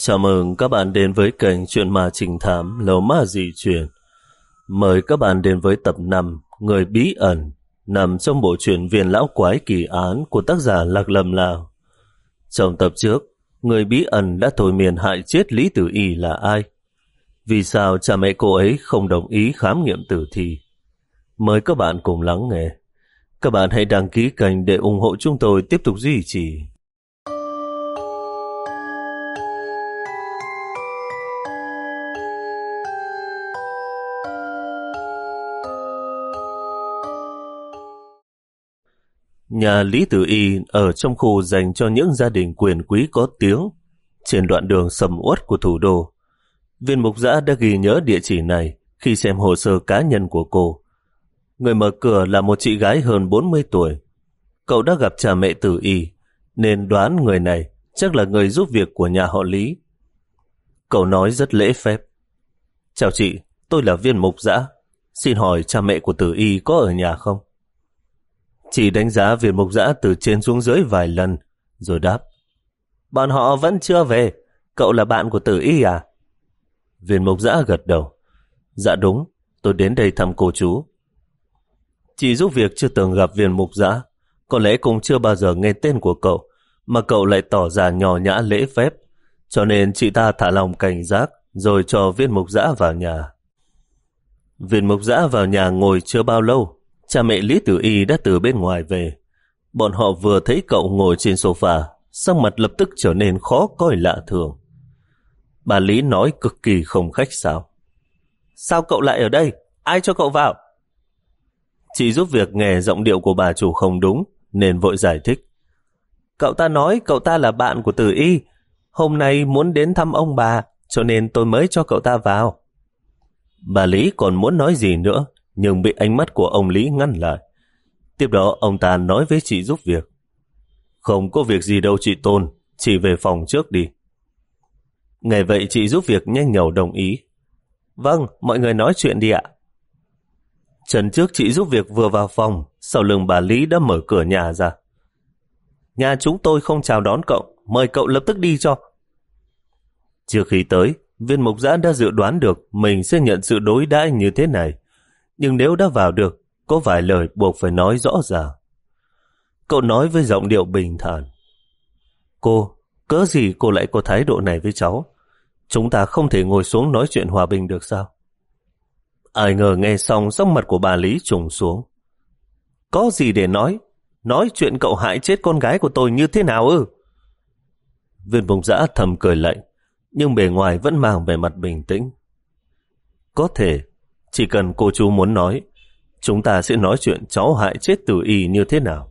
Chào mừng các bạn đến với kênh Chuyện Ma Trình Thám Lầu Ma Dị Truyền. Mời các bạn đến với tập 5 Người Bí Ẩn nằm trong bộ truyện Viên Lão Quái Kỳ Án của tác giả Lạc Lâm Lào. Trong tập trước, người bí ẩn đã thổi miền hại chết Lý Tử Y là ai? Vì sao cha mẹ cô ấy không đồng ý khám nghiệm tử thi? Mời các bạn cùng lắng nghe. Các bạn hãy đăng ký kênh để ủng hộ chúng tôi tiếp tục duy trì. Nhà Lý Tử Y ở trong khu dành cho những gia đình quyền quý có tiếng trên đoạn đường sầm uất của thủ đô. Viên mục giã đã ghi nhớ địa chỉ này khi xem hồ sơ cá nhân của cô. Người mở cửa là một chị gái hơn 40 tuổi. Cậu đã gặp cha mẹ Tử Y nên đoán người này chắc là người giúp việc của nhà họ Lý. Cậu nói rất lễ phép. Chào chị, tôi là viên mục giã. Xin hỏi cha mẹ của Tử Y có ở nhà không? Chỉ đánh giá viên mục giã từ trên xuống dưới vài lần, rồi đáp. Bọn họ vẫn chưa về, cậu là bạn của tử y à? Viên mục giã gật đầu. Dạ đúng, tôi đến đây thăm cô chú. Chỉ giúp việc chưa từng gặp viên mục giã, có lẽ cũng chưa bao giờ nghe tên của cậu, mà cậu lại tỏ ra nhỏ nhã lễ phép, cho nên chị ta thả lòng cảnh giác, rồi cho viên mục giã vào nhà. Viên mục giã vào nhà ngồi chưa bao lâu, Cha mẹ Lý Tử Y đã từ bên ngoài về. Bọn họ vừa thấy cậu ngồi trên sofa, sắc mặt lập tức trở nên khó coi lạ thường. Bà Lý nói cực kỳ không khách sao. Sao cậu lại ở đây? Ai cho cậu vào? Chị giúp việc nghe giọng điệu của bà chủ không đúng, nên vội giải thích. Cậu ta nói cậu ta là bạn của Tử Y. Hôm nay muốn đến thăm ông bà, cho nên tôi mới cho cậu ta vào. Bà Lý còn muốn nói gì nữa, nhưng bị ánh mắt của ông Lý ngăn lại. Tiếp đó ông ta nói với chị giúp việc. Không có việc gì đâu chị Tôn, chị về phòng trước đi. Ngày vậy chị giúp việc nhanh nhầu đồng ý. Vâng, mọi người nói chuyện đi ạ. Trần trước chị giúp việc vừa vào phòng, sau lưng bà Lý đã mở cửa nhà ra. Nhà chúng tôi không chào đón cậu, mời cậu lập tức đi cho. Trước khi tới, viên mục giã đã dự đoán được mình sẽ nhận sự đối đãi như thế này nhưng nếu đã vào được, có vài lời buộc phải nói rõ ràng. Cậu nói với giọng điệu bình thản. Cô, cớ gì cô lại có thái độ này với cháu? Chúng ta không thể ngồi xuống nói chuyện hòa bình được sao? Ai ngờ nghe xong sắc mặt của bà Lý trùng xuống. Có gì để nói? Nói chuyện cậu hại chết con gái của tôi như thế nào ư? Viên bồng giã thầm cười lạnh, nhưng bề ngoài vẫn mang vẻ mặt bình tĩnh. Có thể chỉ cần cô chú muốn nói, chúng ta sẽ nói chuyện cháu hại chết tử y như thế nào.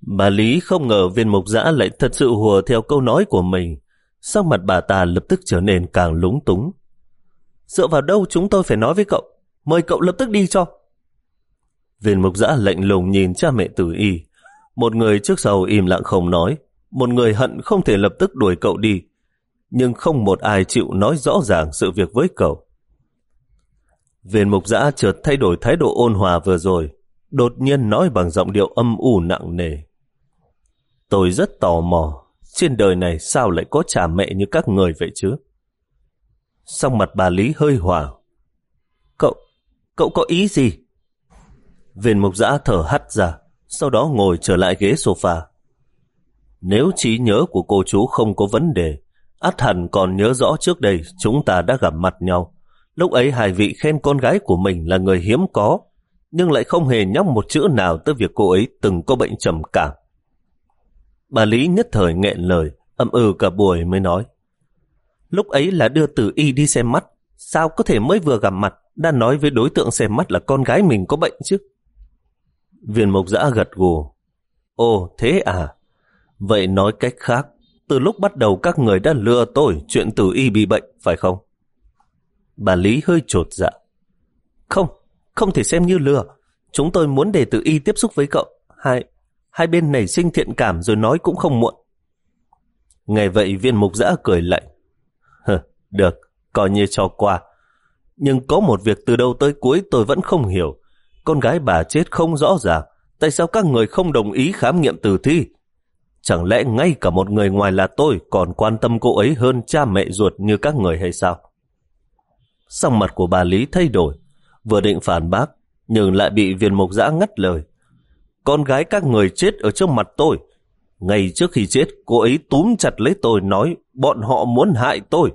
Bà Lý không ngờ viên mục giã lại thật sự hùa theo câu nói của mình. Sắc mặt bà ta lập tức trở nên càng lúng túng. Dựa vào đâu chúng tôi phải nói với cậu? Mời cậu lập tức đi cho. Viên mục giã lạnh lùng nhìn cha mẹ tử y. Một người trước sau im lặng không nói. Một người hận không thể lập tức đuổi cậu đi. Nhưng không một ai chịu nói rõ ràng sự việc với cậu. Viên mục giã chợt thay đổi thái độ ôn hòa vừa rồi, đột nhiên nói bằng giọng điệu âm u nặng nề. Tôi rất tò mò, trên đời này sao lại có cha mẹ như các người vậy chứ? Xong mặt bà Lý hơi hòa: Cậu, cậu có ý gì? Viên mục giã thở hắt ra, sau đó ngồi trở lại ghế sofa. Nếu trí nhớ của cô chú không có vấn đề, át hẳn còn nhớ rõ trước đây chúng ta đã gặp mặt nhau. Lúc ấy hai vị khen con gái của mình là người hiếm có, nhưng lại không hề nhắc một chữ nào tới việc cô ấy từng có bệnh trầm cảm. Bà Lý nhất thời nghẹn lời, âm ừ cả buổi mới nói. Lúc ấy là đưa tử y đi xem mắt, sao có thể mới vừa gặp mặt đã nói với đối tượng xem mắt là con gái mình có bệnh chứ? Viên mộc giã gật gù. Ồ, thế à? Vậy nói cách khác, từ lúc bắt đầu các người đã lừa tôi chuyện tử y bị bệnh, phải không? Bà Lý hơi trột dạ. Không, không thể xem như lừa. Chúng tôi muốn để tự y tiếp xúc với cậu. Hai, hai bên nảy sinh thiện cảm rồi nói cũng không muộn. Ngày vậy viên mục giã cười lạnh. Hờ, được, coi như cho qua. Nhưng có một việc từ đầu tới cuối tôi vẫn không hiểu. Con gái bà chết không rõ ràng. Tại sao các người không đồng ý khám nghiệm tử thi? Chẳng lẽ ngay cả một người ngoài là tôi còn quan tâm cô ấy hơn cha mẹ ruột như các người hay sao? Xong mặt của bà Lý thay đổi, vừa định phản bác, nhưng lại bị viên mục giã ngắt lời. Con gái các người chết ở trước mặt tôi. Ngay trước khi chết, cô ấy túm chặt lấy tôi nói bọn họ muốn hại tôi.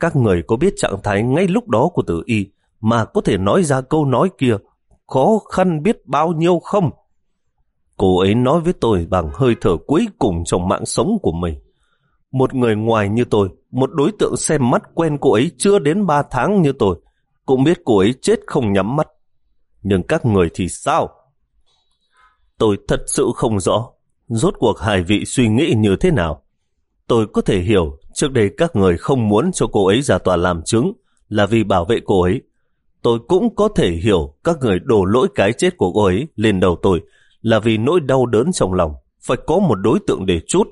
Các người có biết trạng thái ngay lúc đó của tử y mà có thể nói ra câu nói kia khó khăn biết bao nhiêu không? Cô ấy nói với tôi bằng hơi thở cuối cùng trong mạng sống của mình. Một người ngoài như tôi, một đối tượng xem mắt quen cô ấy chưa đến ba tháng như tôi, cũng biết cô ấy chết không nhắm mắt. Nhưng các người thì sao? Tôi thật sự không rõ, rốt cuộc hai vị suy nghĩ như thế nào. Tôi có thể hiểu trước đây các người không muốn cho cô ấy ra tòa làm chứng là vì bảo vệ cô ấy. Tôi cũng có thể hiểu các người đổ lỗi cái chết của cô ấy lên đầu tôi là vì nỗi đau đớn trong lòng, phải có một đối tượng để chút.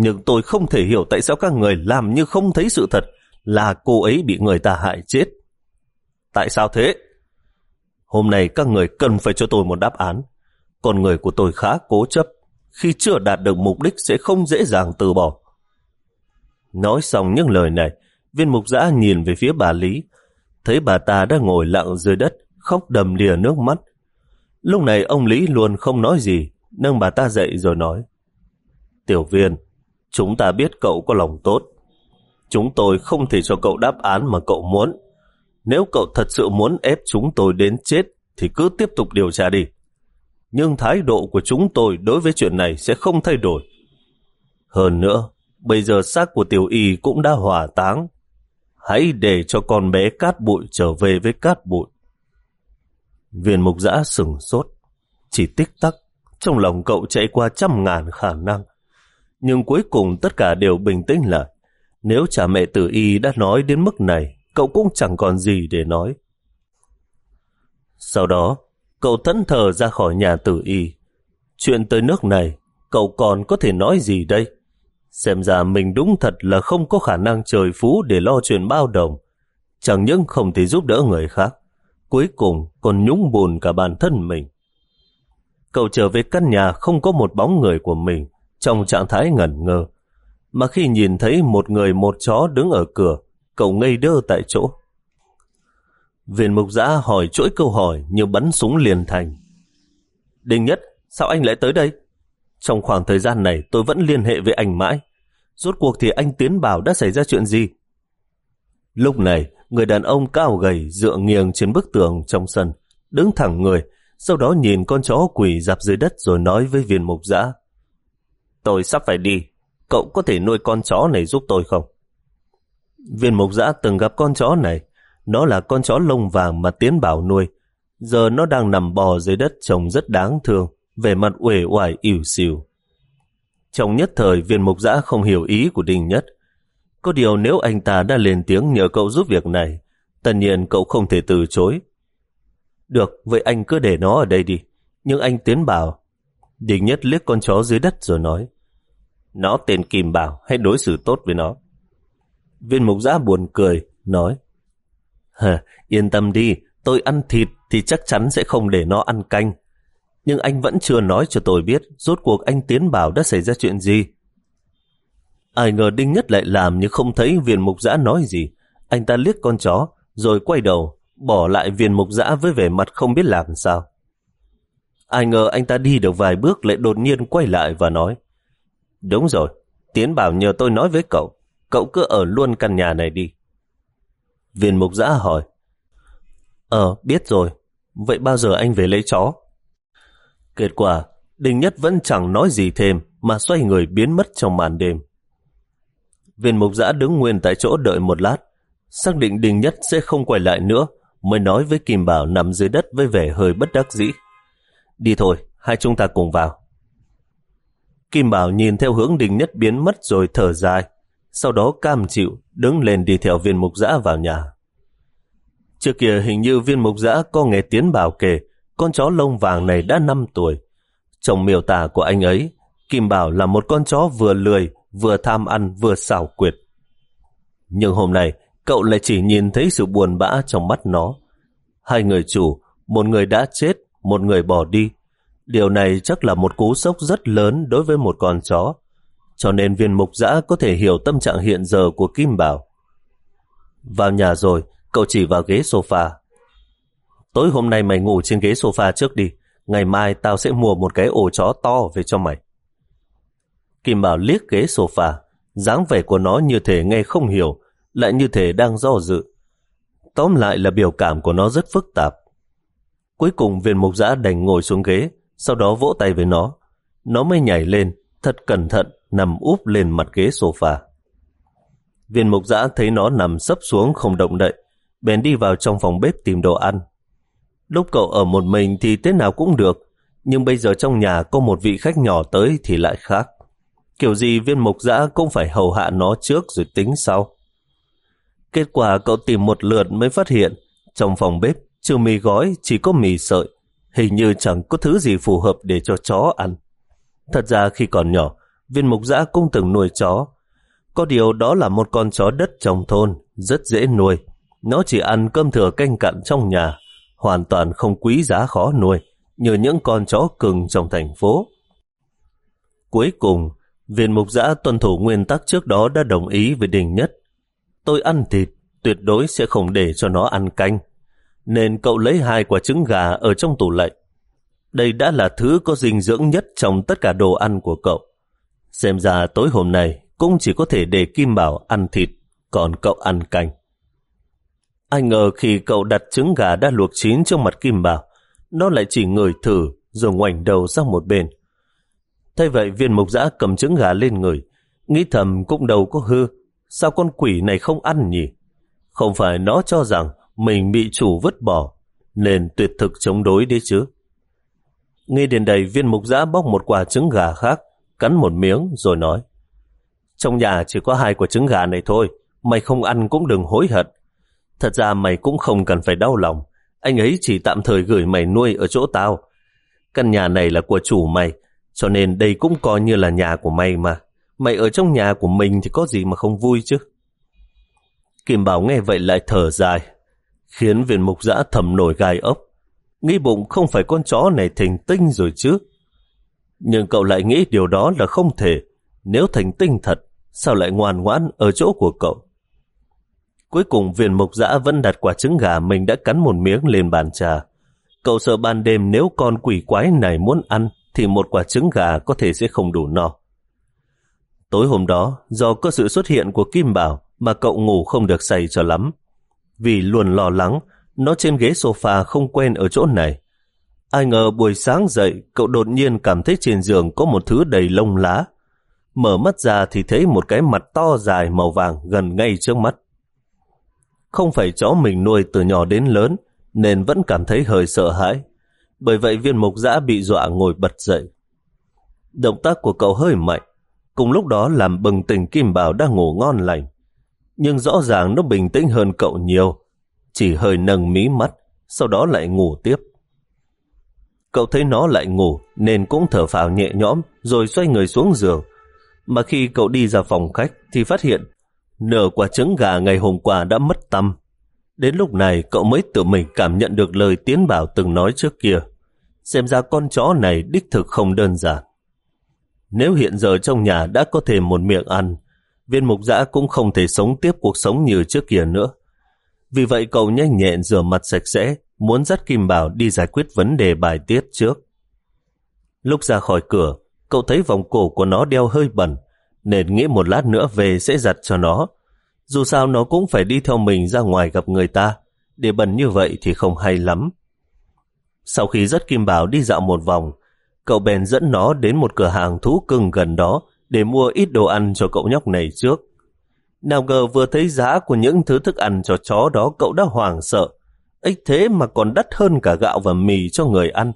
Nhưng tôi không thể hiểu tại sao các người làm như không thấy sự thật là cô ấy bị người ta hại chết. Tại sao thế? Hôm nay các người cần phải cho tôi một đáp án. Con người của tôi khá cố chấp, khi chưa đạt được mục đích sẽ không dễ dàng từ bỏ. Nói xong những lời này, viên mục giã nhìn về phía bà Lý, thấy bà ta đang ngồi lặng dưới đất, khóc đầm đìa nước mắt, Lúc này ông Lý luôn không nói gì, nâng bà ta dậy rồi nói. Tiểu viên, chúng ta biết cậu có lòng tốt. Chúng tôi không thể cho cậu đáp án mà cậu muốn. Nếu cậu thật sự muốn ép chúng tôi đến chết, thì cứ tiếp tục điều tra đi. Nhưng thái độ của chúng tôi đối với chuyện này sẽ không thay đổi. Hơn nữa, bây giờ xác của tiểu y cũng đã hỏa táng. Hãy để cho con bé cát bụi trở về với cát bụi. Viên mục giã sừng sốt, chỉ tích tắc, trong lòng cậu chạy qua trăm ngàn khả năng. Nhưng cuối cùng tất cả đều bình tĩnh lại. Nếu cha mẹ tử y đã nói đến mức này, cậu cũng chẳng còn gì để nói. Sau đó, cậu thẫn thờ ra khỏi nhà tử y. Chuyện tới nước này, cậu còn có thể nói gì đây? Xem ra mình đúng thật là không có khả năng trời phú để lo chuyện bao đồng. Chẳng những không thể giúp đỡ người khác, cuối cùng còn nhúng buồn cả bản thân mình. Cậu trở về căn nhà không có một bóng người của mình, trong trạng thái ngẩn ngơ. Mà khi nhìn thấy một người một chó đứng ở cửa, cậu ngây đơ tại chỗ. Viên mục giã hỏi chuỗi câu hỏi như bắn súng liền thành. Đinh nhất, sao anh lại tới đây? Trong khoảng thời gian này tôi vẫn liên hệ với anh mãi. Rốt cuộc thì anh Tiến bảo đã xảy ra chuyện gì? Lúc này, người đàn ông cao gầy dựa nghiêng trên bức tường trong sân, đứng thẳng người, sau đó nhìn con chó quỷ dạp dưới đất rồi nói với viên mục giã. Tôi sắp phải đi, cậu có thể nuôi con chó này giúp tôi không? Viên mục giã từng gặp con chó này, nó là con chó lông vàng mà Tiến Bảo nuôi. Giờ nó đang nằm bò dưới đất trông rất đáng thương, về mặt uể oải ỉu xìu. Trong nhất thời viên mục giã không hiểu ý của Đinh Nhất, có điều nếu anh ta đã lên tiếng nhờ cậu giúp việc này, tất nhiên cậu không thể từ chối. Được, vậy anh cứ để nó ở đây đi. Nhưng anh tiến bảo. Đình nhất liếc con chó dưới đất rồi nói. Nó tên Kim Bảo, hãy đối xử tốt với nó. Viên mục giã buồn cười, nói. Hờ, yên tâm đi, tôi ăn thịt thì chắc chắn sẽ không để nó ăn canh. Nhưng anh vẫn chưa nói cho tôi biết rốt cuộc anh Tiến Bảo đã xảy ra chuyện gì. Ai ngờ Đinh Nhất lại làm như không thấy viên mục giã nói gì. Anh ta liếc con chó, rồi quay đầu, bỏ lại viên mục giã với vẻ mặt không biết làm sao. Ai ngờ anh ta đi được vài bước lại đột nhiên quay lại và nói Đúng rồi, Tiến bảo nhờ tôi nói với cậu, cậu cứ ở luôn căn nhà này đi. Viên mục giã hỏi Ờ, biết rồi, vậy bao giờ anh về lấy chó? Kết quả, đình Nhất vẫn chẳng nói gì thêm mà xoay người biến mất trong màn đêm. Viên mục giã đứng nguyên tại chỗ đợi một lát, xác định Đình Nhất sẽ không quay lại nữa, mới nói với Kim Bảo nằm dưới đất với vẻ hơi bất đắc dĩ. Đi thôi, hai chúng ta cùng vào. Kim Bảo nhìn theo hướng Đình Nhất biến mất rồi thở dài, sau đó cam chịu, đứng lên đi theo viên mục giã vào nhà. Trước kia hình như viên mục giã có nghe Tiến Bảo kể, con chó lông vàng này đã 5 tuổi. Trong miêu tả của anh ấy, Kim Bảo là một con chó vừa lười, vừa tham ăn vừa xảo quyệt. Nhưng hôm nay, cậu lại chỉ nhìn thấy sự buồn bã trong mắt nó. Hai người chủ, một người đã chết, một người bỏ đi. Điều này chắc là một cú sốc rất lớn đối với một con chó, cho nên viên mục giã có thể hiểu tâm trạng hiện giờ của Kim Bảo. Vào nhà rồi, cậu chỉ vào ghế sofa. Tối hôm nay mày ngủ trên ghế sofa trước đi, ngày mai tao sẽ mua một cái ổ chó to về cho mày. Kim Bảo liếc ghế sofa, dáng vẻ của nó như thể nghe không hiểu, lại như thể đang do dự. Tóm lại là biểu cảm của nó rất phức tạp. Cuối cùng viên mục giã đành ngồi xuống ghế, sau đó vỗ tay với nó. Nó mới nhảy lên, thật cẩn thận, nằm úp lên mặt ghế sofa. Viên mục giã thấy nó nằm sấp xuống không động đậy, bèn đi vào trong phòng bếp tìm đồ ăn. Lúc cậu ở một mình thì thế nào cũng được, nhưng bây giờ trong nhà có một vị khách nhỏ tới thì lại khác. Kiểu gì viên mục giã cũng phải hầu hạ nó trước rồi tính sau. Kết quả cậu tìm một lượt mới phát hiện trong phòng bếp trừ mì gói chỉ có mì sợi. Hình như chẳng có thứ gì phù hợp để cho chó ăn. Thật ra khi còn nhỏ, viên mục giã cũng từng nuôi chó. Có điều đó là một con chó đất trong thôn, rất dễ nuôi. Nó chỉ ăn cơm thừa canh cặn trong nhà, hoàn toàn không quý giá khó nuôi, như những con chó cưng trong thành phố. Cuối cùng, viên mục giã tuân thủ nguyên tắc trước đó đã đồng ý với Đình Nhất. Tôi ăn thịt, tuyệt đối sẽ không để cho nó ăn canh. Nên cậu lấy hai quả trứng gà ở trong tủ lạnh. Đây đã là thứ có dinh dưỡng nhất trong tất cả đồ ăn của cậu. Xem ra tối hôm nay cũng chỉ có thể để Kim Bảo ăn thịt, còn cậu ăn canh. Anh ngờ khi cậu đặt trứng gà đã luộc chín trong mặt Kim Bảo, nó lại chỉ ngửi thử rồi ngoảnh đầu sang một bên. Thay vậy viên mục giã cầm trứng gà lên người, nghĩ thầm cũng đầu có hư, sao con quỷ này không ăn nhỉ? Không phải nó cho rằng mình bị chủ vứt bỏ, nên tuyệt thực chống đối đấy chứ. Nghe đến đây viên mục giã bóc một quả trứng gà khác, cắn một miếng rồi nói. Trong nhà chỉ có hai quả trứng gà này thôi, mày không ăn cũng đừng hối hận. Thật ra mày cũng không cần phải đau lòng, anh ấy chỉ tạm thời gửi mày nuôi ở chỗ tao. Căn nhà này là của chủ mày, cho nên đây cũng coi như là nhà của mày mà. Mày ở trong nhà của mình thì có gì mà không vui chứ. Kim Bảo nghe vậy lại thở dài, khiến viên mục giã thầm nổi gai ốc. Nghĩ bụng không phải con chó này thành tinh rồi chứ. Nhưng cậu lại nghĩ điều đó là không thể. Nếu thành tinh thật, sao lại ngoan ngoãn ở chỗ của cậu? Cuối cùng viên mục giã vẫn đặt quả trứng gà mình đã cắn một miếng lên bàn trà. Cậu sợ ban đêm nếu con quỷ quái này muốn ăn thì một quả trứng gà có thể sẽ không đủ no. Tối hôm đó, do có sự xuất hiện của Kim Bảo mà cậu ngủ không được say cho lắm. Vì luôn lo lắng, nó trên ghế sofa không quen ở chỗ này. Ai ngờ buổi sáng dậy, cậu đột nhiên cảm thấy trên giường có một thứ đầy lông lá. Mở mắt ra thì thấy một cái mặt to dài màu vàng gần ngay trước mắt. Không phải chó mình nuôi từ nhỏ đến lớn, nên vẫn cảm thấy hơi sợ hãi. Bởi vậy viên mục giã bị dọa ngồi bật dậy. Động tác của cậu hơi mạnh, cùng lúc đó làm bừng tỉnh Kim Bảo đang ngủ ngon lành. Nhưng rõ ràng nó bình tĩnh hơn cậu nhiều, chỉ hơi nâng mí mắt, sau đó lại ngủ tiếp. Cậu thấy nó lại ngủ nên cũng thở phào nhẹ nhõm rồi xoay người xuống giường. Mà khi cậu đi ra phòng khách thì phát hiện nửa quả trứng gà ngày hôm qua đã mất tâm. Đến lúc này cậu mới tự mình cảm nhận được lời Tiến Bảo từng nói trước kia. Xem ra con chó này đích thực không đơn giản. Nếu hiện giờ trong nhà đã có thêm một miệng ăn, viên mục giã cũng không thể sống tiếp cuộc sống như trước kia nữa. Vì vậy cậu nhanh nhẹn rửa mặt sạch sẽ, muốn dắt Kim Bảo đi giải quyết vấn đề bài tiết trước. Lúc ra khỏi cửa, cậu thấy vòng cổ của nó đeo hơi bẩn, nên nghĩ một lát nữa về sẽ giặt cho nó. Dù sao nó cũng phải đi theo mình ra ngoài gặp người ta, để bẩn như vậy thì không hay lắm. Sau khi dắt Kim Bảo đi dạo một vòng, cậu bèn dẫn nó đến một cửa hàng thú cưng gần đó để mua ít đồ ăn cho cậu nhóc này trước. Nào ngờ vừa thấy giá của những thứ thức ăn cho chó đó cậu đã hoảng sợ. ích thế mà còn đắt hơn cả gạo và mì cho người ăn.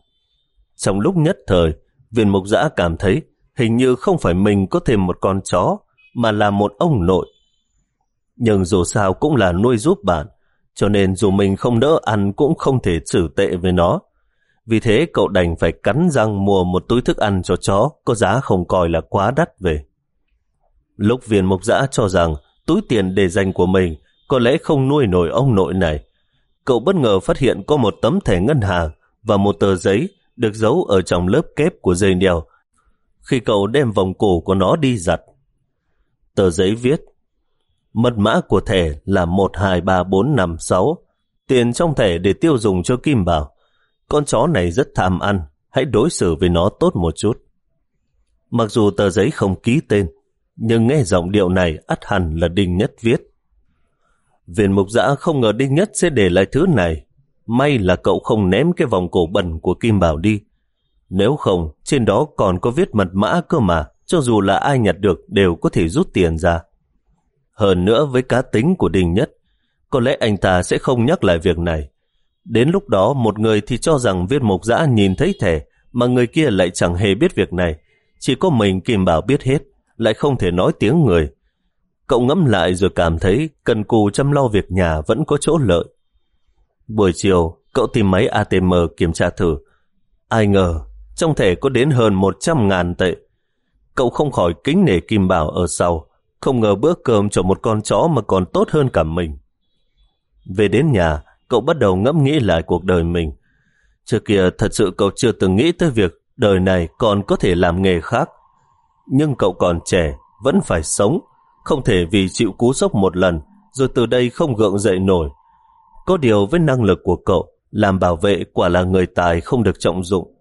Trong lúc nhất thời, viên mục giã cảm thấy hình như không phải mình có thêm một con chó, mà là một ông nội. Nhưng dù sao cũng là nuôi giúp bạn, cho nên dù mình không đỡ ăn cũng không thể xử tệ với nó. Vì thế cậu đành phải cắn răng mua một túi thức ăn cho chó có giá không coi là quá đắt về. Lúc viên mục giã cho rằng túi tiền để dành của mình có lẽ không nuôi nổi ông nội này. Cậu bất ngờ phát hiện có một tấm thẻ ngân hàng và một tờ giấy được giấu ở trong lớp kép của dây đeo khi cậu đem vòng cổ của nó đi giặt. Tờ giấy viết, Mật mã của thẻ là 123456 Tiền trong thẻ để tiêu dùng cho Kim Bảo con chó này rất tham ăn Hãy đối xử với nó tốt một chút Mặc dù tờ giấy không ký tên Nhưng nghe giọng điệu này ắt hẳn là Đinh Nhất viết Viên mục giã không ngờ Đinh Nhất sẽ để lại thứ này May là cậu không ném cái vòng cổ bẩn của Kim Bảo đi nếu không, trên đó còn có viết mật mã cơ mà, cho dù là ai nhặt được đều có thể rút tiền ra. Hơn nữa với cá tính của Đình Nhất, có lẽ anh ta sẽ không nhắc lại việc này. Đến lúc đó một người thì cho rằng viên mục giã nhìn thấy thẻ, mà người kia lại chẳng hề biết việc này. Chỉ có mình Kim Bảo biết hết, lại không thể nói tiếng người. Cậu ngẫm lại rồi cảm thấy cần cù chăm lo việc nhà vẫn có chỗ lợi. Buổi chiều, cậu tìm máy ATM kiểm tra thử. Ai ngờ, trong thẻ có đến hơn 100 ngàn tệ. Cậu không khỏi kính nể Kim Bảo ở sau, không ngờ bữa cơm cho một con chó mà còn tốt hơn cả mình. Về đến nhà, cậu bắt đầu ngẫm nghĩ lại cuộc đời mình. Trước kia thật sự cậu chưa từng nghĩ tới việc đời này còn có thể làm nghề khác. Nhưng cậu còn trẻ, vẫn phải sống, không thể vì chịu cú sốc một lần, rồi từ đây không gượng dậy nổi. Có điều với năng lực của cậu, làm bảo vệ quả là người tài không được trọng dụng.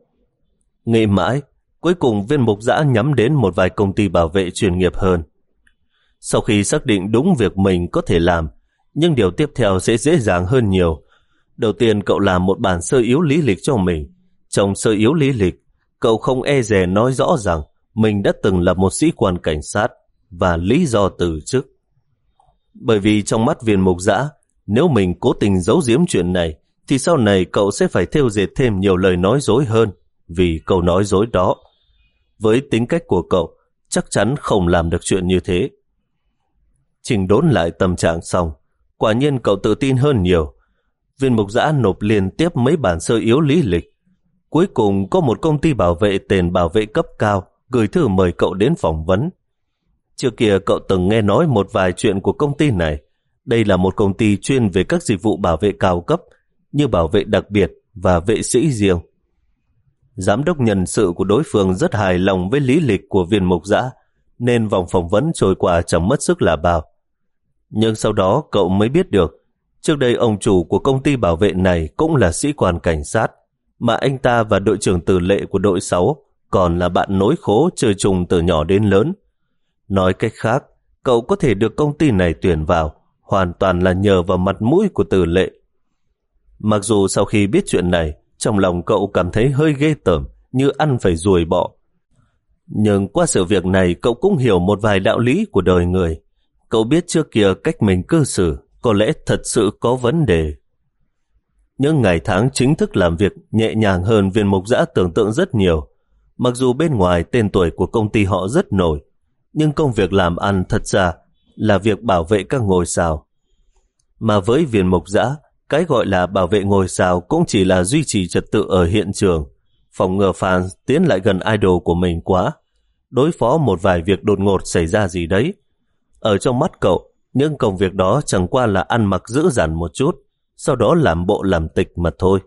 Nghĩ mãi, cuối cùng viên mục giã nhắm đến một vài công ty bảo vệ chuyên nghiệp hơn. Sau khi xác định đúng việc mình có thể làm, nhưng điều tiếp theo sẽ dễ dàng hơn nhiều. Đầu tiên cậu làm một bản sơ yếu lý lịch cho mình. Trong sơ yếu lý lịch, cậu không e dè nói rõ rằng mình đã từng là một sĩ quan cảnh sát và lý do từ chức. Bởi vì trong mắt viên mục giã, nếu mình cố tình giấu giếm chuyện này, thì sau này cậu sẽ phải theo dệt thêm nhiều lời nói dối hơn vì câu nói dối đó. Với tính cách của cậu, chắc chắn không làm được chuyện như thế. Trình đốn lại tâm trạng xong, quả nhiên cậu tự tin hơn nhiều. Viên mục giã nộp liên tiếp mấy bản sơ yếu lý lịch. Cuối cùng có một công ty bảo vệ tên bảo vệ cấp cao gửi thư mời cậu đến phỏng vấn. Trước kia cậu từng nghe nói một vài chuyện của công ty này. Đây là một công ty chuyên về các dịch vụ bảo vệ cao cấp như bảo vệ đặc biệt và vệ sĩ riêng. Giám đốc nhân sự của đối phương rất hài lòng với lý lịch của viên mục giã, nên vòng phỏng vấn trôi qua chẳng mất sức là bao. Nhưng sau đó cậu mới biết được, trước đây ông chủ của công ty bảo vệ này cũng là sĩ quan cảnh sát, mà anh ta và đội trưởng tử lệ của đội 6 còn là bạn nối khố chơi chung từ nhỏ đến lớn. Nói cách khác, cậu có thể được công ty này tuyển vào, hoàn toàn là nhờ vào mặt mũi của tử lệ. Mặc dù sau khi biết chuyện này, trong lòng cậu cảm thấy hơi ghê tởm, như ăn phải ruồi bọ. Nhưng qua sự việc này cậu cũng hiểu một vài đạo lý của đời người. Cậu biết trước kia cách mình cư xử có lẽ thật sự có vấn đề. Những ngày tháng chính thức làm việc nhẹ nhàng hơn viên mục giã tưởng tượng rất nhiều. Mặc dù bên ngoài tên tuổi của công ty họ rất nổi, nhưng công việc làm ăn thật ra là việc bảo vệ các ngôi sao. Mà với viên mục giã, cái gọi là bảo vệ ngôi sao cũng chỉ là duy trì trật tự ở hiện trường, phòng ngừa fans tiến lại gần idol của mình quá, đối phó một vài việc đột ngột xảy ra gì đấy. Ở trong mắt cậu, những công việc đó chẳng qua là ăn mặc dữ dằn một chút, sau đó làm bộ làm tịch mà thôi.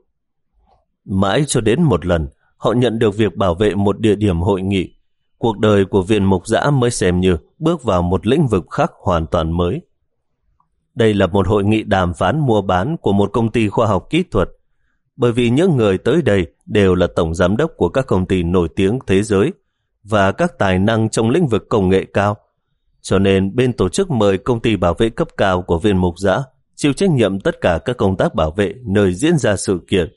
Mãi cho đến một lần, họ nhận được việc bảo vệ một địa điểm hội nghị. Cuộc đời của viên mục giã mới xem như bước vào một lĩnh vực khác hoàn toàn mới. Đây là một hội nghị đàm phán mua bán của một công ty khoa học kỹ thuật, bởi vì những người tới đây đều là tổng giám đốc của các công ty nổi tiếng thế giới và các tài năng trong lĩnh vực công nghệ cao. Cho nên bên tổ chức mời công ty bảo vệ cấp cao của viên mục giã chịu trách nhiệm tất cả các công tác bảo vệ nơi diễn ra sự kiện.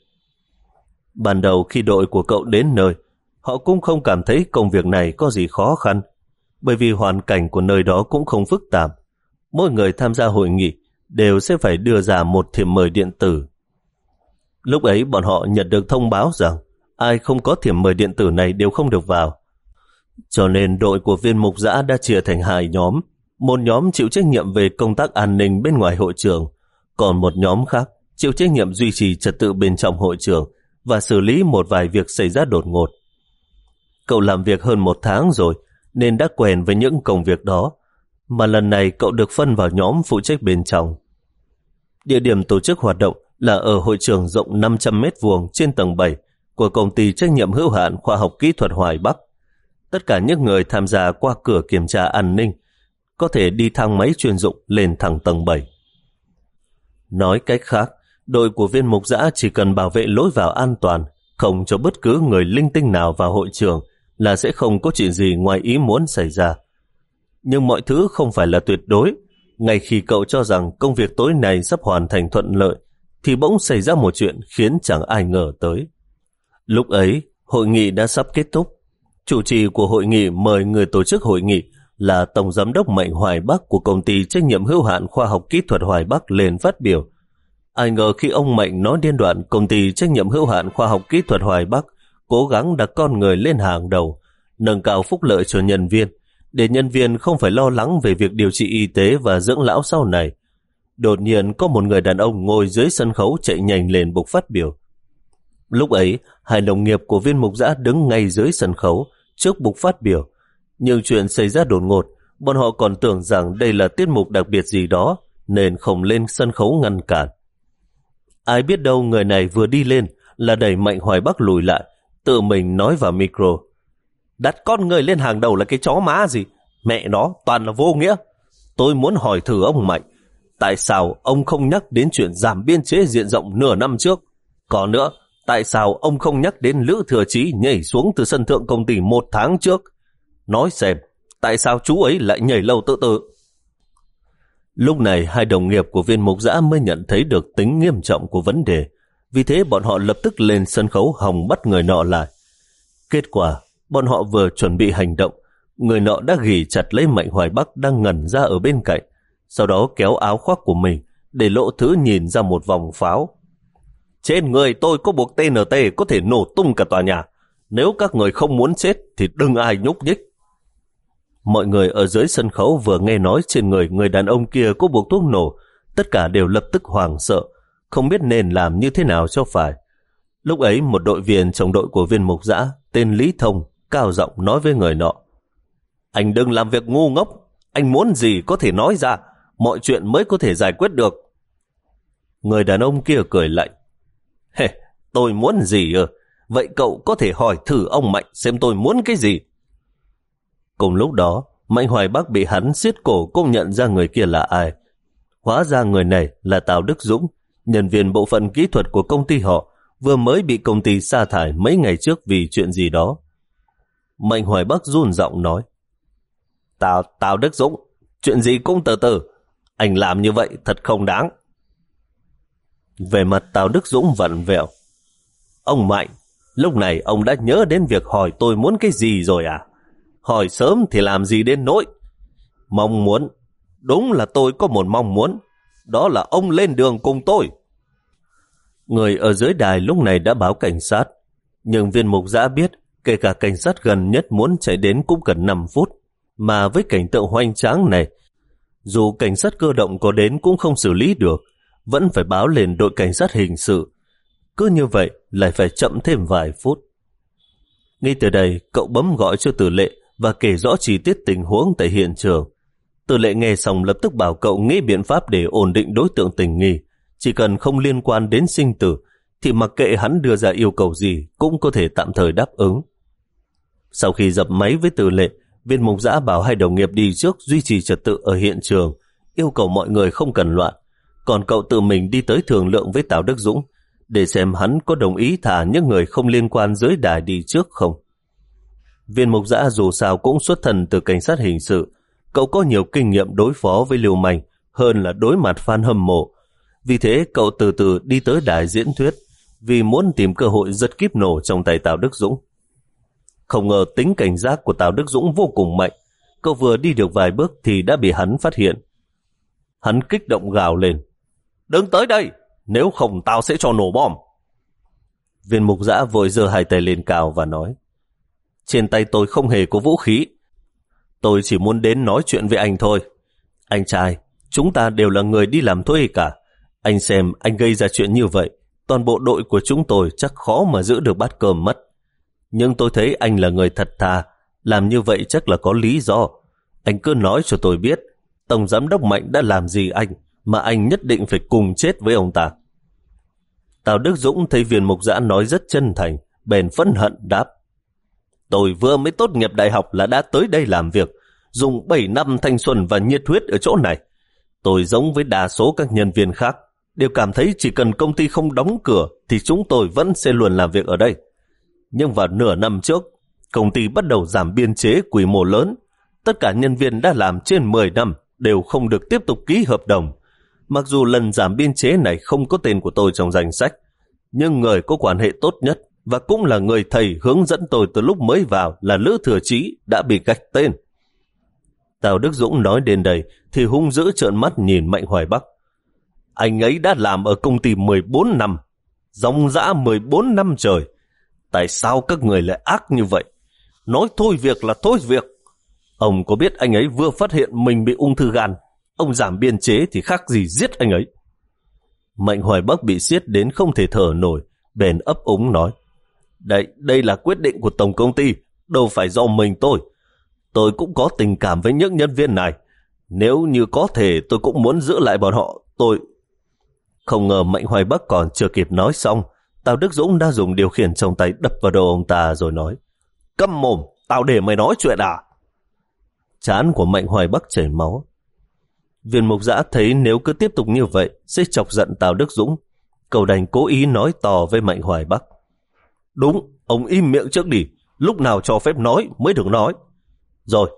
Ban đầu khi đội của cậu đến nơi, họ cũng không cảm thấy công việc này có gì khó khăn, bởi vì hoàn cảnh của nơi đó cũng không phức tạp mỗi người tham gia hội nghị đều sẽ phải đưa ra một thiệp mời điện tử. Lúc ấy bọn họ nhận được thông báo rằng ai không có thiệp mời điện tử này đều không được vào. Cho nên đội của viên mục giã đã chia thành hai nhóm. Một nhóm chịu trách nhiệm về công tác an ninh bên ngoài hội trường, còn một nhóm khác chịu trách nhiệm duy trì trật tự bên trong hội trường và xử lý một vài việc xảy ra đột ngột. Cậu làm việc hơn một tháng rồi nên đã quen với những công việc đó mà lần này cậu được phân vào nhóm phụ trách bên trong. Địa điểm tổ chức hoạt động là ở hội trường rộng 500 mét vuông trên tầng 7, của công ty trách nhiệm hữu hạn khoa học kỹ thuật Hoài Bắc. Tất cả những người tham gia qua cửa kiểm tra an ninh có thể đi thang máy chuyên dụng lên thẳng tầng 7. Nói cách khác, đội của viên mục giã chỉ cần bảo vệ lối vào an toàn, không cho bất cứ người linh tinh nào vào hội trường là sẽ không có chuyện gì ngoài ý muốn xảy ra. Nhưng mọi thứ không phải là tuyệt đối. Ngay khi cậu cho rằng công việc tối nay sắp hoàn thành thuận lợi, thì bỗng xảy ra một chuyện khiến chẳng ai ngờ tới. Lúc ấy, hội nghị đã sắp kết thúc. Chủ trì của hội nghị mời người tổ chức hội nghị là Tổng Giám đốc Mạnh Hoài Bắc của công ty trách nhiệm hữu hạn khoa học kỹ thuật Hoài Bắc lên phát biểu. Ai ngờ khi ông Mạnh nói điên đoạn công ty trách nhiệm hữu hạn khoa học kỹ thuật Hoài Bắc cố gắng đặt con người lên hàng đầu, nâng cao phúc lợi cho nhân viên, để nhân viên không phải lo lắng về việc điều trị y tế và dưỡng lão sau này. Đột nhiên có một người đàn ông ngồi dưới sân khấu chạy nhanh lên bục phát biểu. Lúc ấy, hai đồng nghiệp của viên mục giã đứng ngay dưới sân khấu trước bục phát biểu. Nhưng chuyện xảy ra đột ngột, bọn họ còn tưởng rằng đây là tiết mục đặc biệt gì đó, nên không lên sân khấu ngăn cản. Ai biết đâu người này vừa đi lên là đẩy Mạnh Hoài Bắc lùi lại, tự mình nói vào micro. Đặt con người lên hàng đầu là cái chó má gì? Mẹ nó toàn là vô nghĩa. Tôi muốn hỏi thử ông Mạnh, tại sao ông không nhắc đến chuyện giảm biên chế diện rộng nửa năm trước? Còn nữa, tại sao ông không nhắc đến Lữ Thừa Chí nhảy xuống từ sân thượng công ty một tháng trước? Nói xem, tại sao chú ấy lại nhảy lâu tự tự? Lúc này hai đồng nghiệp của viên mục giã mới nhận thấy được tính nghiêm trọng của vấn đề. Vì thế bọn họ lập tức lên sân khấu hòng bắt người nọ lại. Kết quả, bọn họ vừa chuẩn bị hành động, người nọ đã ghi chặt lấy Mạnh Hoài Bắc đang ngẩn ra ở bên cạnh, sau đó kéo áo khoác của mình để lộ thứ nhìn ra một vòng pháo. Trên người tôi có buộc TNT có thể nổ tung cả tòa nhà. Nếu các người không muốn chết thì đừng ai nhúc nhích. Mọi người ở dưới sân khấu vừa nghe nói trên người người đàn ông kia có buộc thuốc nổ, tất cả đều lập tức hoảng sợ, không biết nên làm như thế nào cho phải. Lúc ấy một đội viên trong đội của viên mục giã tên Lý Thông cao giọng nói với người nọ. Anh đừng làm việc ngu ngốc, anh muốn gì có thể nói ra, mọi chuyện mới có thể giải quyết được. Người đàn ông kia cười lạnh. Hề, tôi muốn gì ư? Vậy cậu có thể hỏi thử ông Mạnh xem tôi muốn cái gì. Cùng lúc đó, Mạnh Hoài Bắc bị hắn xiết cổ công nhận ra người kia là ai. Hóa ra người này là Tào Đức Dũng, nhân viên bộ phận kỹ thuật của công ty họ, vừa mới bị công ty sa thải mấy ngày trước vì chuyện gì đó. Mạnh Hoài Bắc run giọng nói, Tào, Tào Đức Dũng, chuyện gì cũng từ từ, anh làm như vậy thật không đáng. Về mặt Tào Đức Dũng vặn vẹo, Ông Mạnh, lúc này ông đã nhớ đến việc hỏi tôi muốn cái gì rồi à? Hỏi sớm thì làm gì đến nỗi? Mong muốn, đúng là tôi có một mong muốn, đó là ông lên đường cùng tôi. Người ở dưới đài lúc này đã báo cảnh sát, nhưng viên mục giã biết kể cả cảnh sát gần nhất muốn chạy đến cũng cần 5 phút, mà với cảnh tượng hoành tráng này, dù cảnh sát cơ động có đến cũng không xử lý được, vẫn phải báo lên đội cảnh sát hình sự. Cứ như vậy lại phải chậm thêm vài phút. Ngay từ đây, cậu bấm gọi cho tử lệ và kể rõ chi tiết tình huống tại hiện trường. Tử lệ nghe xong lập tức bảo cậu nghĩ biện pháp để ổn định đối tượng tình nghi. Chỉ cần không liên quan đến sinh tử, thì mặc kệ hắn đưa ra yêu cầu gì cũng có thể tạm thời đáp ứng. Sau khi dập máy với tử lệ, viên mục giã bảo hai đồng nghiệp đi trước duy trì trật tự ở hiện trường, yêu cầu mọi người không cần loạn. Còn cậu tự mình đi tới thường lượng với Tào Đức Dũng để xem hắn có đồng ý thả những người không liên quan dưới đài đi trước không. Viên mục giã dù sao cũng xuất thần từ cảnh sát hình sự, cậu có nhiều kinh nghiệm đối phó với liều manh hơn là đối mặt fan hâm mộ. Vì thế cậu từ từ đi tới đài diễn thuyết vì muốn tìm cơ hội giật kíp nổ trong tay Tào Đức Dũng. Không ngờ tính cảnh giác của Tào Đức Dũng vô cùng mạnh. Cậu vừa đi được vài bước thì đã bị hắn phát hiện. Hắn kích động gào lên. Đừng tới đây, nếu không tao sẽ cho nổ bom. Viên mục giã vội giơ hai tay lên cao và nói. Trên tay tôi không hề có vũ khí. Tôi chỉ muốn đến nói chuyện với anh thôi. Anh trai, chúng ta đều là người đi làm thuê cả. Anh xem anh gây ra chuyện như vậy, toàn bộ đội của chúng tôi chắc khó mà giữ được bát cơm mất. Nhưng tôi thấy anh là người thật thà, làm như vậy chắc là có lý do. Anh cứ nói cho tôi biết, Tổng Giám đốc Mạnh đã làm gì anh, mà anh nhất định phải cùng chết với ông ta. Tào Đức Dũng thấy viên mục giã nói rất chân thành, bèn phẫn hận đáp. Tôi vừa mới tốt nghiệp đại học là đã tới đây làm việc, dùng 7 năm thanh xuân và nhiệt huyết ở chỗ này. Tôi giống với đa số các nhân viên khác, đều cảm thấy chỉ cần công ty không đóng cửa thì chúng tôi vẫn sẽ luôn làm việc ở đây. Nhưng vào nửa năm trước, công ty bắt đầu giảm biên chế quy mô lớn. Tất cả nhân viên đã làm trên 10 năm đều không được tiếp tục ký hợp đồng. Mặc dù lần giảm biên chế này không có tên của tôi trong danh sách, nhưng người có quan hệ tốt nhất và cũng là người thầy hướng dẫn tôi từ lúc mới vào là Lữ Thừa Chí đã bị gạch tên. Tào Đức Dũng nói đến đây thì hung dữ trợn mắt nhìn Mạnh Hoài Bắc. Anh ấy đã làm ở công ty 14 năm, dòng dã 14 năm trời. Tại sao các người lại ác như vậy? Nói thôi việc là thôi việc. Ông có biết anh ấy vừa phát hiện mình bị ung thư gan, ông giảm biên chế thì khác gì giết anh ấy. Mạnh Hoài Bắc bị siết đến không thể thở nổi, bèn ấp úng nói. Đây, đây là quyết định của tổng công ty, đâu phải do mình tôi. Tôi cũng có tình cảm với những nhân viên này. Nếu như có thể tôi cũng muốn giữ lại bọn họ, tôi... Không ngờ Mạnh Hoài Bắc còn chưa kịp nói xong, Tào Đức Dũng đã dùng điều khiển trong tay đập vào đầu ông ta rồi nói Câm mồm, tao để mày nói chuyện à? Chán của Mạnh Hoài Bắc chảy máu. Viên mục giã thấy nếu cứ tiếp tục như vậy sẽ chọc giận Tào Đức Dũng. Cầu đành cố ý nói to với Mạnh Hoài Bắc. Đúng, ông im miệng trước đi, lúc nào cho phép nói mới được nói. Rồi,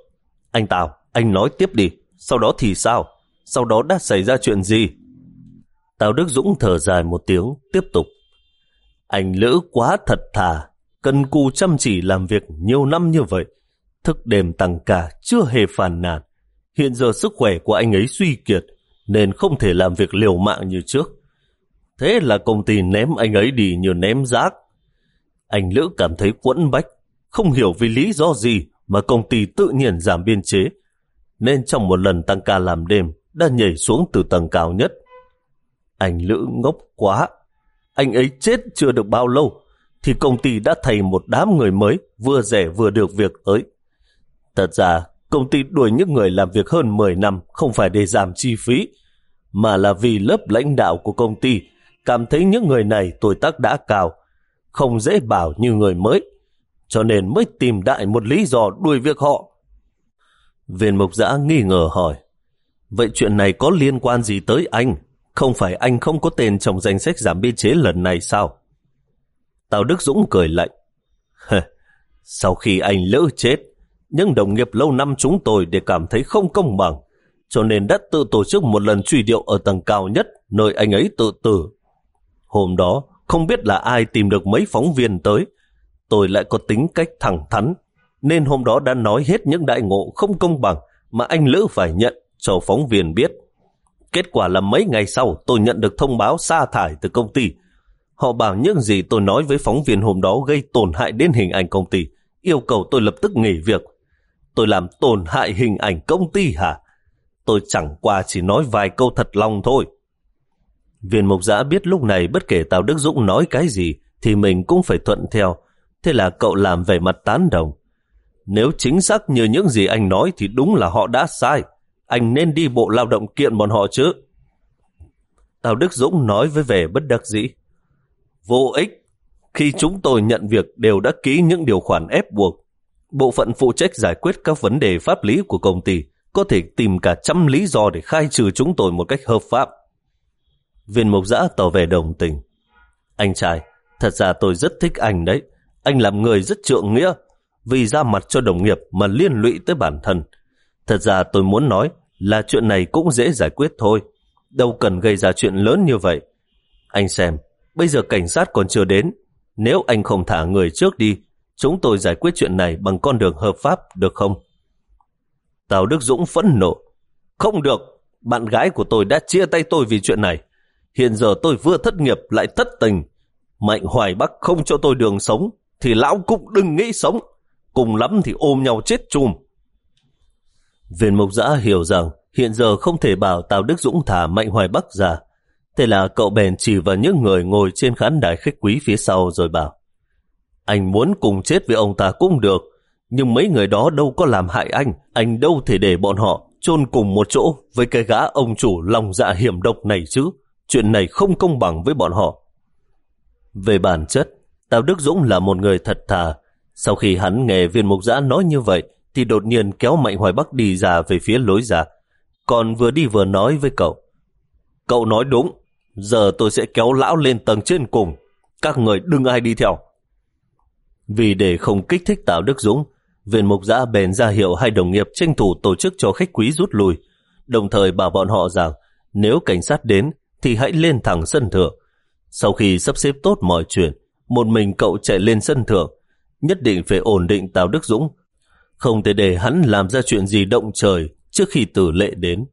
anh Tào, anh nói tiếp đi, sau đó thì sao? Sau đó đã xảy ra chuyện gì? Tào Đức Dũng thở dài một tiếng, tiếp tục. Anh Lữ quá thật thà, cần cù chăm chỉ làm việc nhiều năm như vậy. Thức đêm tăng ca, chưa hề phàn nàn. Hiện giờ sức khỏe của anh ấy suy kiệt, nên không thể làm việc liều mạng như trước. Thế là công ty ném anh ấy đi như ném rác. Anh Lữ cảm thấy quẫn bách, không hiểu vì lý do gì mà công ty tự nhiên giảm biên chế, nên trong một lần tăng ca làm đêm đã nhảy xuống từ tầng cao nhất. Anh Lữ ngốc quá, anh ấy chết chưa được bao lâu, thì công ty đã thầy một đám người mới vừa rẻ vừa được việc tới. Thật ra, công ty đuổi những người làm việc hơn 10 năm không phải để giảm chi phí, mà là vì lớp lãnh đạo của công ty cảm thấy những người này tuổi tác đã cao, không dễ bảo như người mới, cho nên mới tìm đại một lý do đuổi việc họ. Viên mục giã nghi ngờ hỏi, vậy chuyện này có liên quan gì tới anh? Không phải anh không có tên trong danh sách giảm biên chế lần này sao? Tào Đức Dũng cười lạnh. Sau khi anh lỡ chết, những đồng nghiệp lâu năm chúng tôi để cảm thấy không công bằng, cho nên đã tự tổ chức một lần truy điệu ở tầng cao nhất, nơi anh ấy tự tử. Hôm đó, không biết là ai tìm được mấy phóng viên tới, tôi lại có tính cách thẳng thắn, nên hôm đó đã nói hết những đại ngộ không công bằng mà anh Lữ phải nhận cho phóng viên biết. Kết quả là mấy ngày sau tôi nhận được thông báo sa thải từ công ty. Họ bảo những gì tôi nói với phóng viên hôm đó gây tổn hại đến hình ảnh công ty, yêu cầu tôi lập tức nghỉ việc. Tôi làm tổn hại hình ảnh công ty hả? Tôi chẳng qua chỉ nói vài câu thật lòng thôi. Viên mục giã biết lúc này bất kể Tào Đức Dũng nói cái gì thì mình cũng phải thuận theo. Thế là cậu làm về mặt tán đồng. Nếu chính xác như những gì anh nói thì đúng là họ đã sai anh nên đi bộ lao động kiện bọn họ chứ. Tào Đức Dũng nói với vẻ bất đắc dĩ. Vô ích, khi chúng tôi nhận việc đều đã ký những điều khoản ép buộc. Bộ phận phụ trách giải quyết các vấn đề pháp lý của công ty có thể tìm cả trăm lý do để khai trừ chúng tôi một cách hợp pháp. Viên mục giã tỏ vẻ đồng tình. Anh trai, thật ra tôi rất thích anh đấy. Anh làm người rất trượng nghĩa, vì ra mặt cho đồng nghiệp mà liên lụy tới bản thân. Thật ra tôi muốn nói, là chuyện này cũng dễ giải quyết thôi. Đâu cần gây ra chuyện lớn như vậy. Anh xem, bây giờ cảnh sát còn chưa đến. Nếu anh không thả người trước đi, chúng tôi giải quyết chuyện này bằng con đường hợp pháp, được không? Tào Đức Dũng phẫn nộ. Không được, bạn gái của tôi đã chia tay tôi vì chuyện này. Hiện giờ tôi vừa thất nghiệp lại thất tình. Mạnh Hoài Bắc không cho tôi đường sống, thì lão cũng đừng nghĩ sống. Cùng lắm thì ôm nhau chết chùm. Viên mục giã hiểu rằng hiện giờ không thể bảo Tào Đức Dũng thả Mạnh Hoài Bắc ra. Thế là cậu bèn chỉ vào những người ngồi trên khán đài khách quý phía sau rồi bảo anh muốn cùng chết với ông ta cũng được, nhưng mấy người đó đâu có làm hại anh, anh đâu thể để bọn họ chôn cùng một chỗ với cái gã ông chủ lòng dạ hiểm độc này chứ. Chuyện này không công bằng với bọn họ. Về bản chất, Tào Đức Dũng là một người thật thà. Sau khi hắn nghe viên mục giã nói như vậy, thì đột nhiên kéo Mạnh Hoài Bắc đi ra về phía lối ra. Còn vừa đi vừa nói với cậu. Cậu nói đúng, giờ tôi sẽ kéo lão lên tầng trên cùng. Các người đừng ai đi theo. Vì để không kích thích Tào Đức Dũng, viên mục giã bèn ra hiệu hai đồng nghiệp tranh thủ tổ chức cho khách quý rút lui, đồng thời bảo bọn họ rằng nếu cảnh sát đến thì hãy lên thẳng sân thượng. Sau khi sắp xếp tốt mọi chuyện, một mình cậu chạy lên sân thượng, nhất định phải ổn định Tào Đức Dũng, không thể để hắn làm ra chuyện gì động trời trước khi tử lệ đến.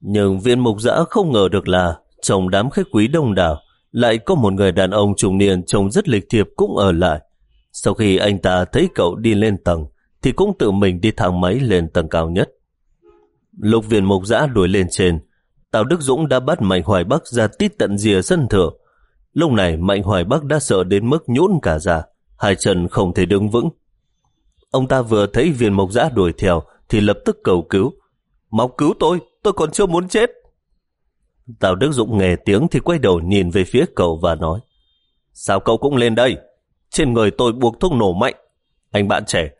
Nhưng viên mục giã không ngờ được là trong đám khách quý đông đảo lại có một người đàn ông trung niên trông rất lịch thiệp cũng ở lại. Sau khi anh ta thấy cậu đi lên tầng, thì cũng tự mình đi thang máy lên tầng cao nhất. Lục viên mục giã đuổi lên trên, Tào Đức Dũng đã bắt Mạnh Hoài Bắc ra tít tận rìa sân thượng. Lúc này Mạnh Hoài Bắc đã sợ đến mức nhũn cả ra, hai chân không thể đứng vững. Ông ta vừa thấy viên mộc giã đuổi theo thì lập tức cầu cứu. Mau cứu tôi, tôi còn chưa muốn chết. Tào Đức Dũng nghe tiếng thì quay đầu nhìn về phía cậu và nói Sao cậu cũng lên đây? Trên người tôi buộc thuốc nổ mạnh. Anh bạn trẻ,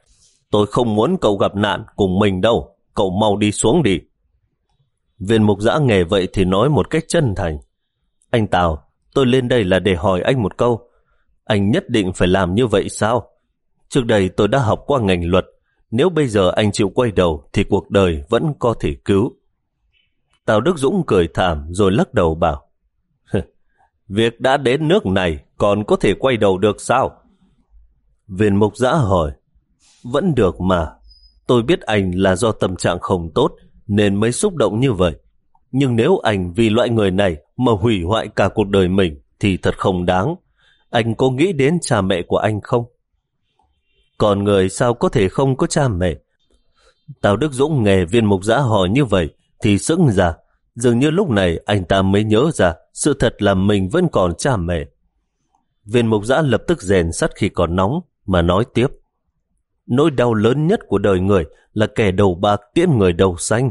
tôi không muốn cậu gặp nạn cùng mình đâu. Cậu mau đi xuống đi. Viên mục giã nghề vậy thì nói một cách chân thành. Anh Tào, tôi lên đây là để hỏi anh một câu. Anh nhất định phải làm như vậy sao? Trước đây tôi đã học qua ngành luật. Nếu bây giờ anh chịu quay đầu thì cuộc đời vẫn có thể cứu. Tào Đức Dũng cười thảm rồi lắc đầu bảo Việc đã đến nước này còn có thể quay đầu được sao? Viên mục giã hỏi Vẫn được mà. Tôi biết anh là do tâm trạng không tốt nên mới xúc động như vậy. Nhưng nếu anh vì loại người này mà hủy hoại cả cuộc đời mình thì thật không đáng. Anh có nghĩ đến cha mẹ của anh không? Còn người sao có thể không có cha mẹ? Tào Đức Dũng nghe viên mục giã hỏi như vậy thì sững ra. Dường như lúc này anh ta mới nhớ ra sự thật là mình vẫn còn cha mẹ. Viên mục giã lập tức rèn sắt khi còn nóng mà nói tiếp. Nỗi đau lớn nhất của đời người là kẻ đầu bạc tiễn người đầu xanh.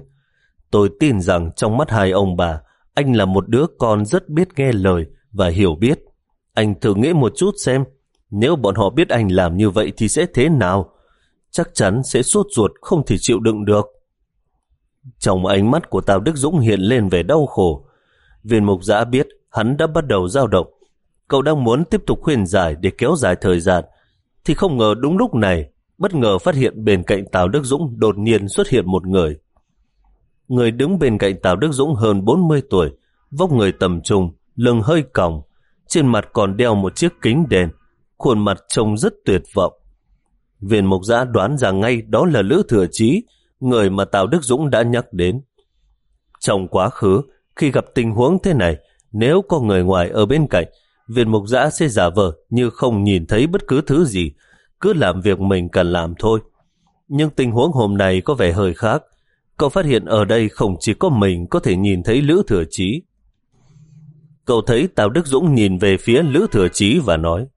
Tôi tin rằng trong mắt hai ông bà, anh là một đứa con rất biết nghe lời và hiểu biết. Anh thử nghĩ một chút xem, nếu bọn họ biết anh làm như vậy thì sẽ thế nào? Chắc chắn sẽ sốt ruột không thể chịu đựng được. Trong ánh mắt của Tào Đức Dũng hiện lên vẻ đau khổ. Viên mục giã biết hắn đã bắt đầu dao động. Cậu đang muốn tiếp tục khuyên giải để kéo dài thời gian, thì không ngờ đúng lúc này bất ngờ phát hiện bên cạnh Tào Đức Dũng đột nhiên xuất hiện một người. Người đứng bên cạnh Tào Đức Dũng hơn 40 tuổi, vóc người tầm trung, lưng hơi còng, trên mặt còn đeo một chiếc kính đèn, khuôn mặt trông rất tuyệt vọng. Viên mục giã đoán rằng ngay đó là Lữ Thừa Chí, người mà Tào Đức Dũng đã nhắc đến. Trong quá khứ, khi gặp tình huống thế này, nếu có người ngoài ở bên cạnh, viên mục giã sẽ giả vờ như không nhìn thấy bất cứ thứ gì, cứ làm việc mình cần làm thôi. Nhưng tình huống hôm nay có vẻ hơi khác. Cậu phát hiện ở đây không chỉ có mình có thể nhìn thấy Lữ Thừa Chí. Cậu thấy Tào Đức Dũng nhìn về phía Lữ Thừa Chí và nói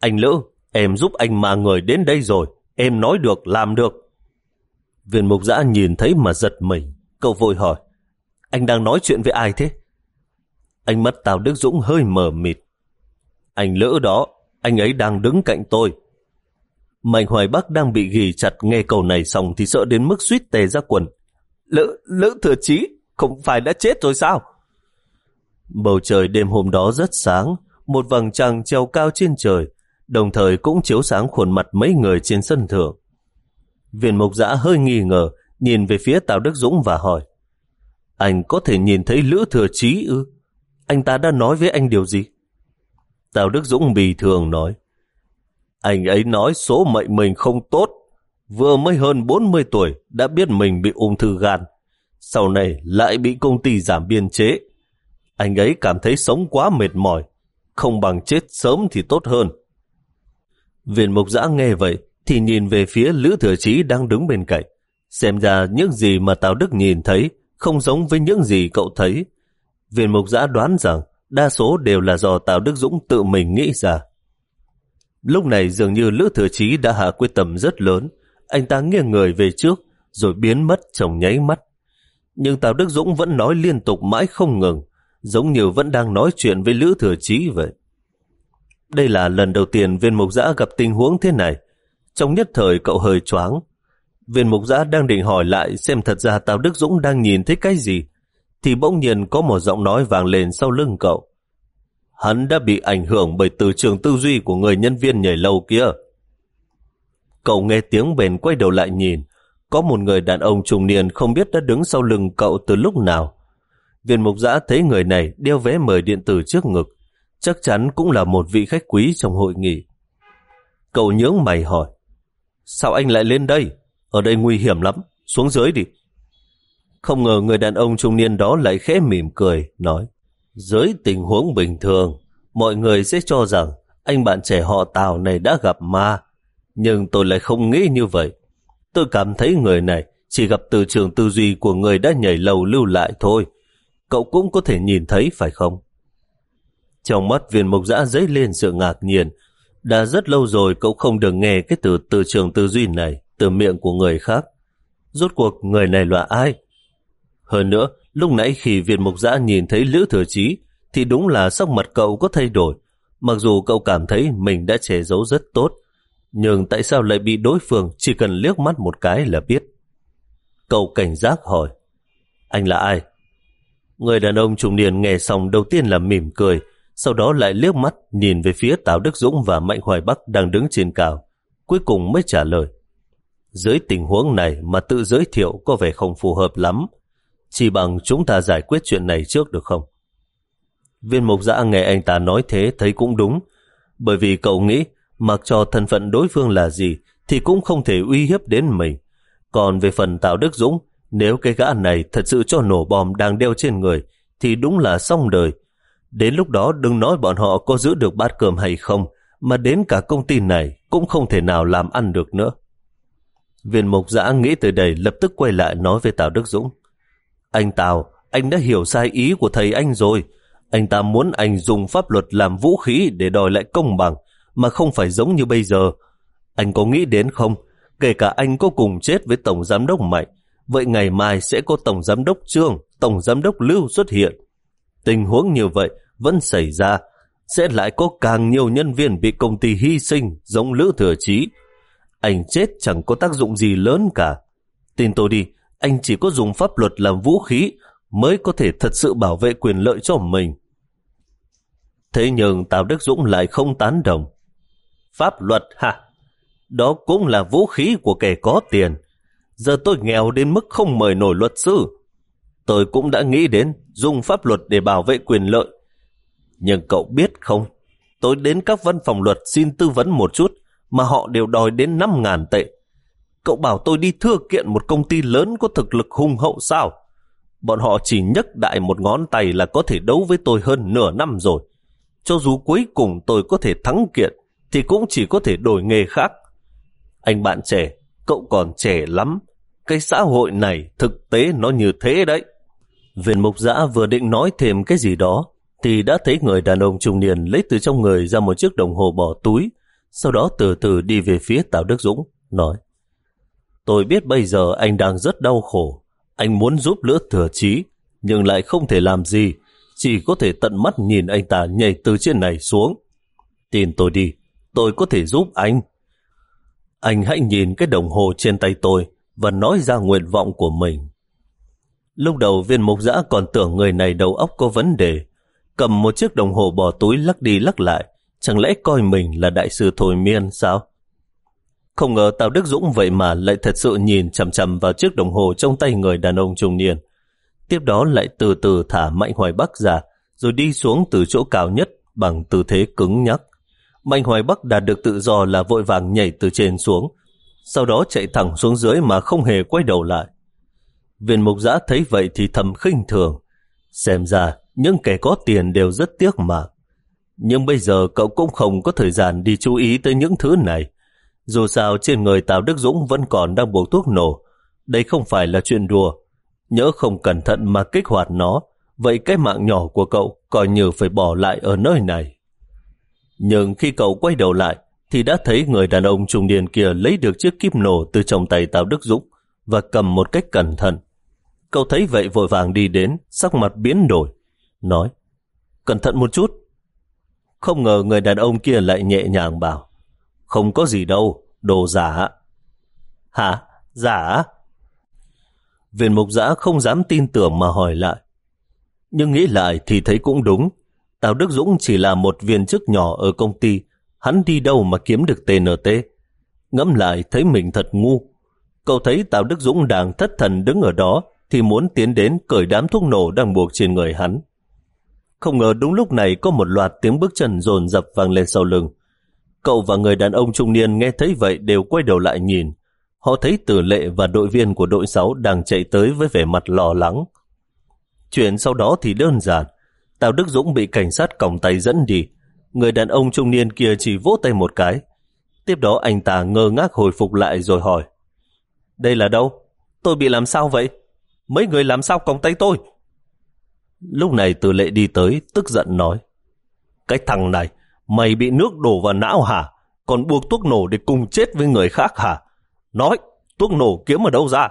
Anh Lữ, em giúp anh mà người đến đây rồi, em nói được, làm được. Viên mục giã nhìn thấy mà giật mình, cậu vội hỏi Anh đang nói chuyện với ai thế? Anh mắt Tào Đức Dũng hơi mờ mịt. Anh lỡ đó, anh ấy đang đứng cạnh tôi, Mạnh Hoài Bắc đang bị ghi chặt nghe câu này xong thì sợ đến mức suýt tè ra quần. Lỡ lỡ thừa chí, không phải đã chết rồi sao? Bầu trời đêm hôm đó rất sáng, một vầng trăng treo cao trên trời, đồng thời cũng chiếu sáng khuôn mặt mấy người trên sân thượng. Viên mục giã hơi nghi ngờ, nhìn về phía Tào Đức Dũng và hỏi, Anh có thể nhìn thấy Lữ Thừa Chí ư? Anh ta đã nói với anh điều gì? Tào Đức Dũng bì thường nói, anh ấy nói số mệnh mình không tốt. Vừa mới hơn 40 tuổi đã biết mình bị ung thư gan. Sau này lại bị công ty giảm biên chế. Anh ấy cảm thấy sống quá mệt mỏi. Không bằng chết sớm thì tốt hơn. Viện mục giã nghe vậy thì nhìn về phía Lữ Thừa Chí đang đứng bên cạnh. Xem ra những gì mà Tào Đức nhìn thấy không giống với những gì cậu thấy. Viên mục giã đoán rằng đa số đều là do Tào Đức Dũng tự mình nghĩ ra. Lúc này dường như Lữ Thừa Chí đã hạ quyết tâm rất lớn. Anh ta nghiêng người về trước, rồi biến mất trong nháy mắt. Nhưng Tào Đức Dũng vẫn nói liên tục mãi không ngừng, giống như vẫn đang nói chuyện với Lữ Thừa Chí vậy. Đây là lần đầu tiên viên mục giã gặp tình huống thế này. Trong nhất thời cậu hơi choáng. Viên mục giã đang định hỏi lại xem thật ra Tào Đức Dũng đang nhìn thấy cái gì, thì bỗng nhiên có một giọng nói vang lên sau lưng cậu. Hắn đã bị ảnh hưởng bởi từ trường tư duy của người nhân viên nhảy lâu kia. Cậu nghe tiếng bền quay đầu lại nhìn, có một người đàn ông trung niên không biết đã đứng sau lưng cậu từ lúc nào. Viên mục giã thấy người này đeo vé mời điện tử trước ngực, chắc chắn cũng là một vị khách quý trong hội nghị. Cậu nhớ mày hỏi, sao anh lại lên đây? Ở đây nguy hiểm lắm, xuống dưới đi. Không ngờ người đàn ông trung niên đó lại khẽ mỉm cười, nói, dưới tình huống bình thường, mọi người sẽ cho rằng anh bạn trẻ họ Tào này đã gặp ma, nhưng tôi lại không nghĩ như vậy. Tôi cảm thấy người này chỉ gặp từ trường tư duy của người đã nhảy lầu lưu lại thôi. Cậu cũng có thể nhìn thấy phải không? Trong mắt viên mục giã dấy lên sự ngạc nhiên. Đã rất lâu rồi cậu không được nghe cái từ từ trường tư duy này từ miệng của người khác. Rốt cuộc người này là ai? Hơn nữa, lúc nãy khi Việt mục giã nhìn thấy Lữ Thừa Chí thì đúng là sắc mặt cậu có thay đổi. Mặc dù cậu cảm thấy mình đã che giấu rất tốt, nhưng tại sao lại bị đối phương chỉ cần liếc mắt một cái là biết? Cậu cảnh giác hỏi, anh là ai? Người đàn ông trung niên nghe xong đầu tiên là mỉm cười, sau đó lại liếc mắt nhìn về phía Tào Đức Dũng và Mạnh Hoài Bắc đang đứng trên cao, cuối cùng mới trả lời. Dưới tình huống này mà tự giới thiệu có vẻ không phù hợp lắm, chỉ bằng chúng ta giải quyết chuyện này trước được không? Viên mục giã nghe anh ta nói thế thấy cũng đúng, bởi vì cậu nghĩ mặc cho thân phận đối phương là gì thì cũng không thể uy hiếp đến mình. Còn về phần Tào Đức Dũng, nếu cái gã này thật sự cho nổ bom đang đeo trên người thì đúng là xong đời. Đến lúc đó đừng nói bọn họ có giữ được bát cơm hay không, mà đến cả công ty này cũng không thể nào làm ăn được nữa. Viên mục giã nghĩ tới đây lập tức quay lại nói với Tào Đức Dũng. Anh Tào, anh đã hiểu sai ý của thầy anh rồi. Anh ta muốn anh dùng pháp luật làm vũ khí để đòi lại công bằng, mà không phải giống như bây giờ. Anh có nghĩ đến không? Kể cả anh có cùng chết với Tổng Giám đốc Mạnh, vậy ngày mai sẽ có Tổng Giám đốc Trương, Tổng Giám đốc Lưu xuất hiện. Tình huống như vậy vẫn xảy ra, sẽ lại có càng nhiều nhân viên bị công ty hy sinh giống Lữ Thừa Chí. Anh chết chẳng có tác dụng gì lớn cả. Tin tôi đi, anh chỉ có dùng pháp luật làm vũ khí mới có thể thật sự bảo vệ quyền lợi cho mình. Thế nhưng Tào Đức Dũng lại không tán đồng. Pháp luật hả? Đó cũng là vũ khí của kẻ có tiền. Giờ tôi nghèo đến mức không mời nổi luật sư. Tôi cũng đã nghĩ đến dùng pháp luật để bảo vệ quyền lợi. Nhưng cậu biết không, tôi đến các văn phòng luật xin tư vấn một chút mà họ đều đòi đến 5.000 tệ. Cậu bảo tôi đi thưa kiện một công ty lớn có thực lực hùng hậu sao? Bọn họ chỉ nhấc đại một ngón tay là có thể đấu với tôi hơn nửa năm rồi. Cho dù cuối cùng tôi có thể thắng kiện, thì cũng chỉ có thể đổi nghề khác. Anh bạn trẻ, cậu còn trẻ lắm. Cái xã hội này thực tế nó như thế đấy. Viện mục giã vừa định nói thêm cái gì đó, thì đã thấy người đàn ông trung niên lấy từ trong người ra một chiếc đồng hồ bỏ túi, sau đó từ từ đi về phía Tào Đức Dũng, nói Tôi biết bây giờ anh đang rất đau khổ, anh muốn giúp lỡ thừa chí, nhưng lại không thể làm gì, chỉ có thể tận mắt nhìn anh ta nhảy từ trên này xuống. Tin tôi đi, tôi có thể giúp anh. Anh hãy nhìn cái đồng hồ trên tay tôi và nói ra nguyện vọng của mình. Lúc đầu viên mục giã còn tưởng người này đầu óc có vấn đề, cầm một chiếc đồng hồ bỏ túi lắc đi lắc lại, chẳng lẽ coi mình là đại sư thôi miên sao? Không ngờ Tào Đức Dũng vậy mà lại thật sự nhìn chầm chầm vào chiếc đồng hồ trong tay người đàn ông trung niên. Tiếp đó lại từ từ thả Mạnh Hoài Bắc ra, rồi đi xuống từ chỗ cao nhất bằng tư thế cứng nhắc. Mạnh Hoài Bắc đạt được tự do là vội vàng nhảy từ trên xuống, sau đó chạy thẳng xuống dưới mà không hề quay đầu lại. Viên mục giã thấy vậy thì thầm khinh thường. Xem ra, những kẻ có tiền đều rất tiếc mà. Nhưng bây giờ cậu cũng không có thời gian đi chú ý tới những thứ này. Dù sao trên người Tào Đức Dũng vẫn còn đang buộc thuốc nổ. Đây không phải là chuyện đùa. Nhớ không cẩn thận mà kích hoạt nó, vậy cái mạng nhỏ của cậu coi như phải bỏ lại ở nơi này. Nhưng khi cậu quay đầu lại, thì đã thấy người đàn ông trung niên kia lấy được chiếc kíp nổ từ trong tay Tào Đức Dũng và cầm một cách cẩn thận. Cậu thấy vậy vội vàng đi đến, sắc mặt biến đổi, nói, cẩn thận một chút. Không ngờ người đàn ông kia lại nhẹ nhàng bảo Không có gì đâu, đồ giả. Hả? Giả? Viên mục giã không dám tin tưởng mà hỏi lại. Nhưng nghĩ lại thì thấy cũng đúng. Tào Đức Dũng chỉ là một viên chức nhỏ ở công ty. Hắn đi đâu mà kiếm được TNT? Ngẫm lại thấy mình thật ngu. Cậu thấy Tào Đức Dũng đang thất thần đứng ở đó thì muốn tiến đến cởi đám thuốc nổ đang buộc trên người hắn. Không ngờ đúng lúc này có một loạt tiếng bước chân dồn dập vang lên sau lưng. Cậu và người đàn ông trung niên nghe thấy vậy đều quay đầu lại nhìn. Họ thấy tử lệ và đội viên của đội 6 đang chạy tới với vẻ mặt lo lắng. Chuyện sau đó thì đơn giản. Tào Đức Dũng bị cảnh sát còng tay dẫn đi. Người đàn ông trung niên kia chỉ vỗ tay một cái. Tiếp đó anh ta ngơ ngác hồi phục lại rồi hỏi. Đây là đâu? Tôi bị làm sao vậy? Mấy người làm sao còng tay tôi? Lúc này từ lệ đi tới, tức giận nói. Cái thằng này, mày bị nước đổ vào não hả? Còn buộc thuốc nổ để cùng chết với người khác hả? Nói, thuốc nổ kiếm ở đâu ra?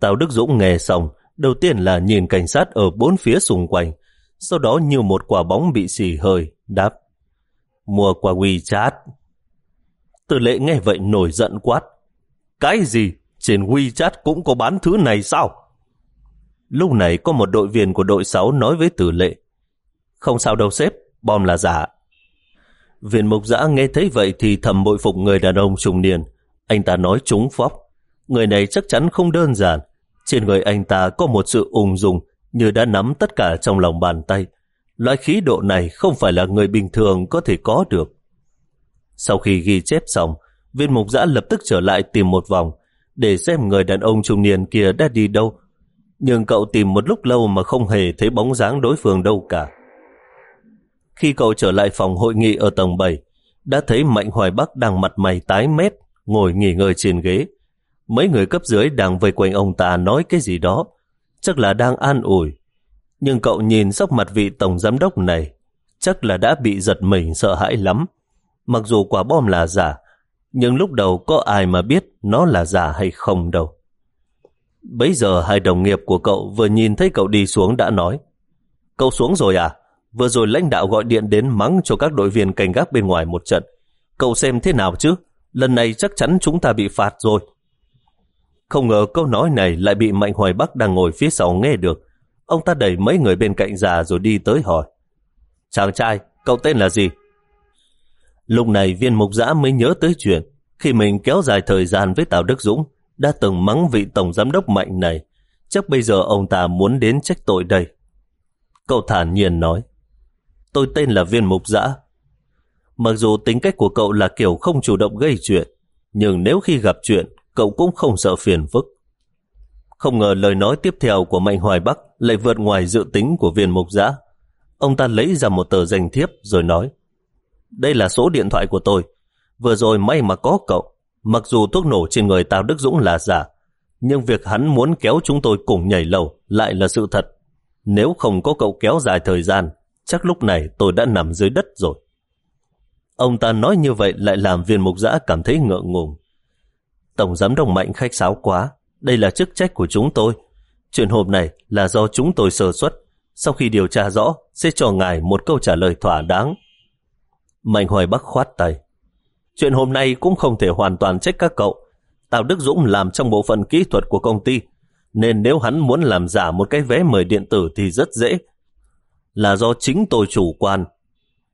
Tào Đức Dũng nghe xong, đầu tiên là nhìn cảnh sát ở bốn phía xung quanh, sau đó như một quả bóng bị xì hơi, đáp. Mua qua WeChat. Từ lệ nghe vậy nổi giận quát. Cái gì? Trên WeChat cũng có bán thứ này sao? Lúc này có một đội viên của đội 6 nói với tử lệ. Không sao đâu sếp, bom là giả. Viên mục giã nghe thấy vậy thì thầm bội phục người đàn ông trung niên. Anh ta nói trúng phóc. Người này chắc chắn không đơn giản. Trên người anh ta có một sự ung dung như đã nắm tất cả trong lòng bàn tay. Loại khí độ này không phải là người bình thường có thể có được. Sau khi ghi chép xong, viên mục giã lập tức trở lại tìm một vòng để xem người đàn ông trung niên kia đã đi đâu nhưng cậu tìm một lúc lâu mà không hề thấy bóng dáng đối phương đâu cả. Khi cậu trở lại phòng hội nghị ở tầng 7, đã thấy Mạnh Hoài Bắc đang mặt mày tái mét, ngồi nghỉ ngơi trên ghế. Mấy người cấp dưới đang vây quanh ông ta nói cái gì đó, chắc là đang an ủi. Nhưng cậu nhìn sắc mặt vị tổng giám đốc này, chắc là đã bị giật mình sợ hãi lắm. Mặc dù quả bom là giả, nhưng lúc đầu có ai mà biết nó là giả hay không đâu. Bấy giờ hai đồng nghiệp của cậu vừa nhìn thấy cậu đi xuống đã nói Cậu xuống rồi à? Vừa rồi lãnh đạo gọi điện đến mắng cho các đội viên canh gác bên ngoài một trận. Cậu xem thế nào chứ? Lần này chắc chắn chúng ta bị phạt rồi. Không ngờ câu nói này lại bị Mạnh Hoài Bắc đang ngồi phía sau nghe được. Ông ta đẩy mấy người bên cạnh già rồi đi tới hỏi. Chàng trai, cậu tên là gì? Lúc này viên mục giã mới nhớ tới chuyện khi mình kéo dài thời gian với Tào Đức Dũng đã từng mắng vị tổng giám đốc mạnh này, chắc bây giờ ông ta muốn đến trách tội đây. Cậu thản nhiên nói, tôi tên là viên mục giã. Mặc dù tính cách của cậu là kiểu không chủ động gây chuyện, nhưng nếu khi gặp chuyện, cậu cũng không sợ phiền phức. Không ngờ lời nói tiếp theo của Mạnh Hoài Bắc lại vượt ngoài dự tính của viên mục giã. Ông ta lấy ra một tờ danh thiếp rồi nói, đây là số điện thoại của tôi. Vừa rồi may mà có cậu, Mặc dù thuốc nổ trên người Tào Đức Dũng là giả, nhưng việc hắn muốn kéo chúng tôi cùng nhảy lầu lại là sự thật. Nếu không có cậu kéo dài thời gian, chắc lúc này tôi đã nằm dưới đất rồi. Ông ta nói như vậy lại làm viên mục giã cảm thấy ngượng ngùng. Tổng giám đốc mạnh khách sáo quá, đây là chức trách của chúng tôi. Chuyện hôm này là do chúng tôi sơ xuất. Sau khi điều tra rõ, sẽ cho ngài một câu trả lời thỏa đáng. Mạnh Hoài Bắc khoát tay. Chuyện hôm nay cũng không thể hoàn toàn trách các cậu. Tào Đức Dũng làm trong bộ phận kỹ thuật của công ty, nên nếu hắn muốn làm giả một cái vé mời điện tử thì rất dễ. Là do chính tôi chủ quan.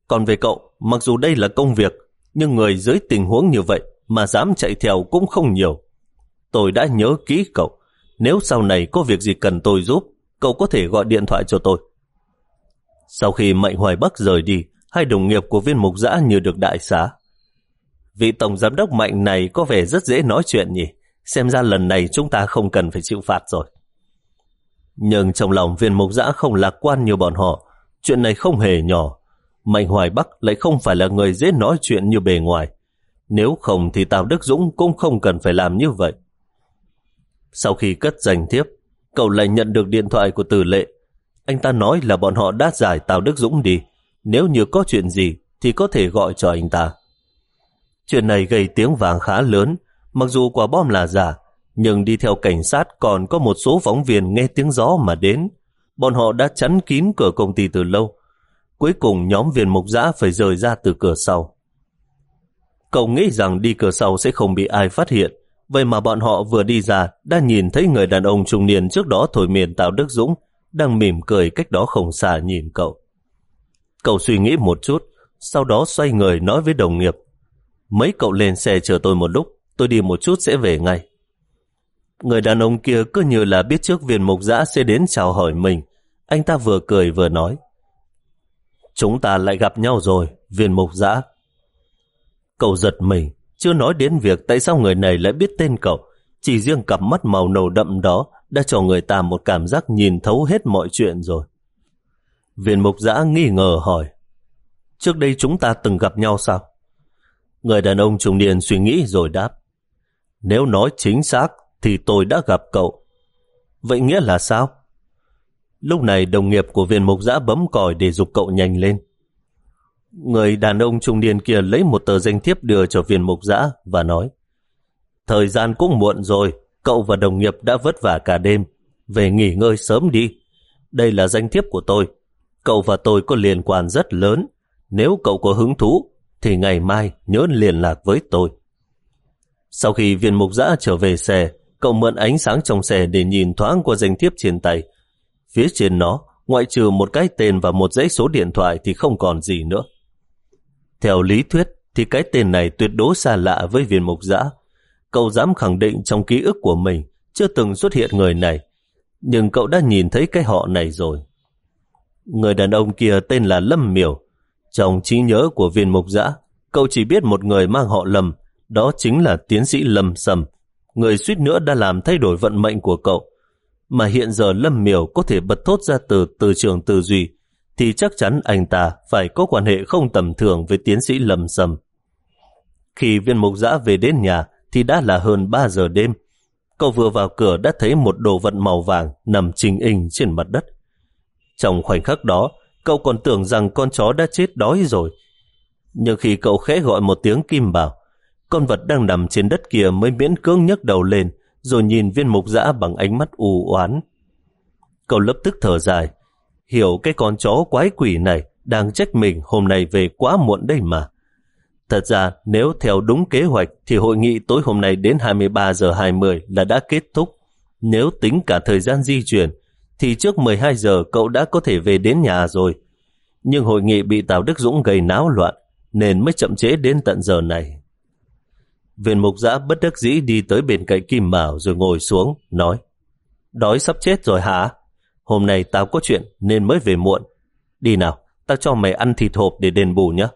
Còn về cậu, mặc dù đây là công việc, nhưng người dưới tình huống như vậy mà dám chạy theo cũng không nhiều. Tôi đã nhớ kỹ cậu. Nếu sau này có việc gì cần tôi giúp, cậu có thể gọi điện thoại cho tôi. Sau khi Mạnh Hoài Bắc rời đi, hai đồng nghiệp của viên mục giã như được đại xá. Vị tổng giám đốc mạnh này có vẻ rất dễ nói chuyện nhỉ. Xem ra lần này chúng ta không cần phải chịu phạt rồi. Nhưng trong lòng viên mục giã không lạc quan như bọn họ. Chuyện này không hề nhỏ. Mạnh Hoài Bắc lại không phải là người dễ nói chuyện như bề ngoài. Nếu không thì Tào Đức Dũng cũng không cần phải làm như vậy. Sau khi cất danh thiếp, cậu lại nhận được điện thoại của Từ Lệ. Anh ta nói là bọn họ đã giải Tào Đức Dũng đi. Nếu như có chuyện gì thì có thể gọi cho anh ta. Chuyện này gây tiếng vàng khá lớn, mặc dù quả bom là giả, nhưng đi theo cảnh sát còn có một số phóng viên nghe tiếng gió mà đến. Bọn họ đã chắn kín cửa công ty từ lâu. cuối cùng nhóm viên mục giã phải rời ra từ cửa sau. Cậu nghĩ rằng đi cửa sau sẽ không bị ai phát hiện, vậy mà bọn họ vừa đi ra đã nhìn thấy người đàn ông trung niên trước đó thổi miền Tào Đức Dũng đang mỉm cười cách đó không xa nhìn cậu. Cậu suy nghĩ một chút, sau đó xoay người nói với đồng nghiệp. Mấy cậu lên xe chờ tôi một lúc, tôi đi một chút sẽ về ngay. Người đàn ông kia cứ như là biết trước viên mục giã sẽ đến chào hỏi mình. Anh ta vừa cười vừa nói. Chúng ta lại gặp nhau rồi, viên mục giã. Cậu giật mình, chưa nói đến việc tại sao người này lại biết tên cậu. Chỉ riêng cặp mắt màu nâu đậm đó đã cho người ta một cảm giác nhìn thấu hết mọi chuyện rồi. Viên mục giã nghi ngờ hỏi. Trước đây chúng ta từng gặp nhau sao? Người đàn ông trung niên suy nghĩ rồi đáp. Nếu nói chính xác thì tôi đã gặp cậu. Vậy nghĩa là sao? Lúc này đồng nghiệp của viên mục giã bấm còi để dục cậu nhanh lên. Người đàn ông trung niên kia lấy một tờ danh thiếp đưa cho viên mục giã và nói Thời gian cũng muộn rồi, cậu và đồng nghiệp đã vất vả cả đêm. Về nghỉ ngơi sớm đi. Đây là danh thiếp của tôi. Cậu và tôi có liên quan rất lớn. Nếu cậu có hứng thú, thì ngày mai nhớ liên lạc với tôi. Sau khi viên mục giã trở về xe, cậu mượn ánh sáng trong xe để nhìn thoáng qua danh thiếp trên tay. Phía trên nó, ngoại trừ một cái tên và một dãy số điện thoại thì không còn gì nữa. Theo lý thuyết thì cái tên này tuyệt đối xa lạ với viên mục giã. Cậu dám khẳng định trong ký ức của mình chưa từng xuất hiện người này, nhưng cậu đã nhìn thấy cái họ này rồi. Người đàn ông kia tên là Lâm Miểu. Trong trí nhớ của viên mục giã, cậu chỉ biết một người mang họ Lâm, đó chính là tiến sĩ Lâm Sầm, người suýt nữa đã làm thay đổi vận mệnh của cậu. Mà hiện giờ Lâm Miểu có thể bật thốt ra từ từ trường tư duy, thì chắc chắn anh ta phải có quan hệ không tầm thường với tiến sĩ Lâm Sầm. Khi viên mục giã về đến nhà thì đã là hơn 3 giờ đêm. Cậu vừa vào cửa đã thấy một đồ vật màu vàng nằm trình hình trên mặt đất. Trong khoảnh khắc đó, cậu còn tưởng rằng con chó đã chết đói rồi. Nhưng khi cậu khẽ gọi một tiếng kim bảo, con vật đang nằm trên đất kia mới miễn cưỡng nhấc đầu lên, rồi nhìn viên mục dã bằng ánh mắt u oán. Cậu lập tức thở dài, hiểu cái con chó quái quỷ này đang trách mình hôm nay về quá muộn đây mà. Thật ra, nếu theo đúng kế hoạch thì hội nghị tối hôm nay đến 23 giờ 20 là đã kết thúc. Nếu tính cả thời gian di chuyển, thì trước 12 giờ cậu đã có thể về đến nhà rồi. Nhưng hội nghị bị Tào Đức Dũng gây náo loạn, nên mới chậm chế đến tận giờ này. Viên mục giã bất đắc dĩ đi tới bên cạnh Kim Bảo rồi ngồi xuống, nói Đói sắp chết rồi hả? Hôm nay tao có chuyện nên mới về muộn. Đi nào, tao cho mày ăn thịt hộp để đền bù nhé.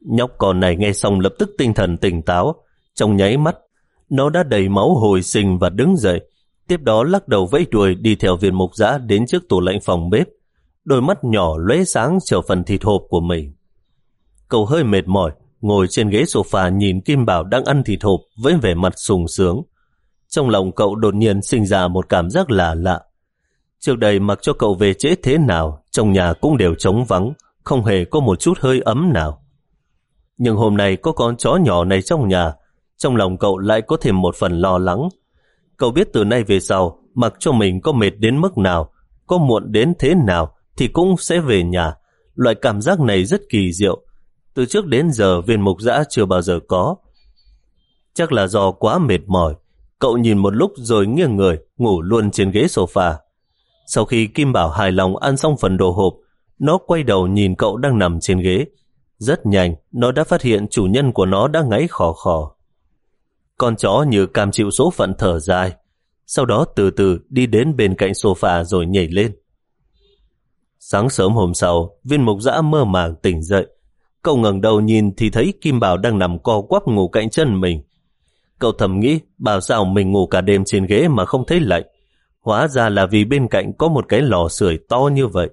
Nhóc con này nghe xong lập tức tinh thần tỉnh táo. Trong nháy mắt, nó đã đầy máu hồi sinh và đứng dậy. Tiếp đó lắc đầu vẫy đuôi đi theo viên mục giã đến trước tủ lạnh phòng bếp. Đôi mắt nhỏ lóe sáng chờ phần thịt hộp của mình. Cậu hơi mệt mỏi, ngồi trên ghế sofa nhìn Kim Bảo đang ăn thịt hộp với vẻ mặt sùng sướng. Trong lòng cậu đột nhiên sinh ra một cảm giác lạ lạ. Trước đây mặc cho cậu về trễ thế nào, trong nhà cũng đều trống vắng, không hề có một chút hơi ấm nào. Nhưng hôm nay có con chó nhỏ này trong nhà, trong lòng cậu lại có thêm một phần lo lắng. Cậu biết từ nay về sau, mặc cho mình có mệt đến mức nào, có muộn đến thế nào, thì cũng sẽ về nhà. Loại cảm giác này rất kỳ diệu, từ trước đến giờ viên mục giã chưa bao giờ có. Chắc là do quá mệt mỏi, cậu nhìn một lúc rồi nghiêng người, ngủ luôn trên ghế sofa. Sau khi Kim Bảo hài lòng ăn xong phần đồ hộp, nó quay đầu nhìn cậu đang nằm trên ghế. Rất nhanh, nó đã phát hiện chủ nhân của nó đã ngáy khò khò. Con chó như cam chịu số phận thở dài, sau đó từ từ đi đến bên cạnh sofa rồi nhảy lên. Sáng sớm hôm sau, viên mục dã mơ màng tỉnh dậy, Cậu ngẩng đầu nhìn thì thấy Kim Bảo đang nằm co quắp ngủ cạnh chân mình. Cậu thầm nghĩ bảo sao mình ngủ cả đêm trên ghế mà không thấy lạnh. Hóa ra là vì bên cạnh có một cái lò sưởi to như vậy.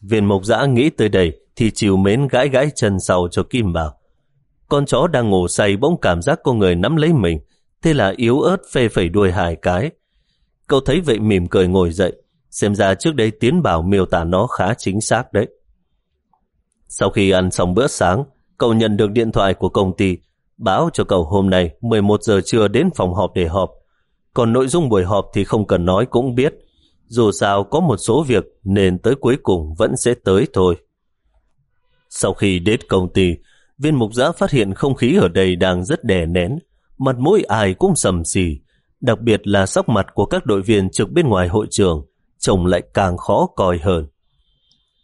Viên mộc dã nghĩ tới đây thì chiều mến gãi gãi chân sau cho Kim Bảo. Con chó đang ngủ say bỗng cảm giác con người nắm lấy mình, thế là yếu ớt phê phẩy đuôi hai cái. Cậu thấy vậy mỉm cười ngồi dậy, xem ra trước đây Tiến Bảo miêu tả nó khá chính xác đấy. Sau khi ăn xong bữa sáng, cậu nhận được điện thoại của công ty báo cho cậu hôm nay 11 giờ trưa đến phòng họp để họp. Còn nội dung buổi họp thì không cần nói cũng biết. Dù sao có một số việc nên tới cuối cùng vẫn sẽ tới thôi. Sau khi đến công ty, viên mục giã phát hiện không khí ở đây đang rất đè nén, mặt mũi ai cũng sầm xì, đặc biệt là sắc mặt của các đội viên trực bên ngoài hội trường, trông lại càng khó coi hơn.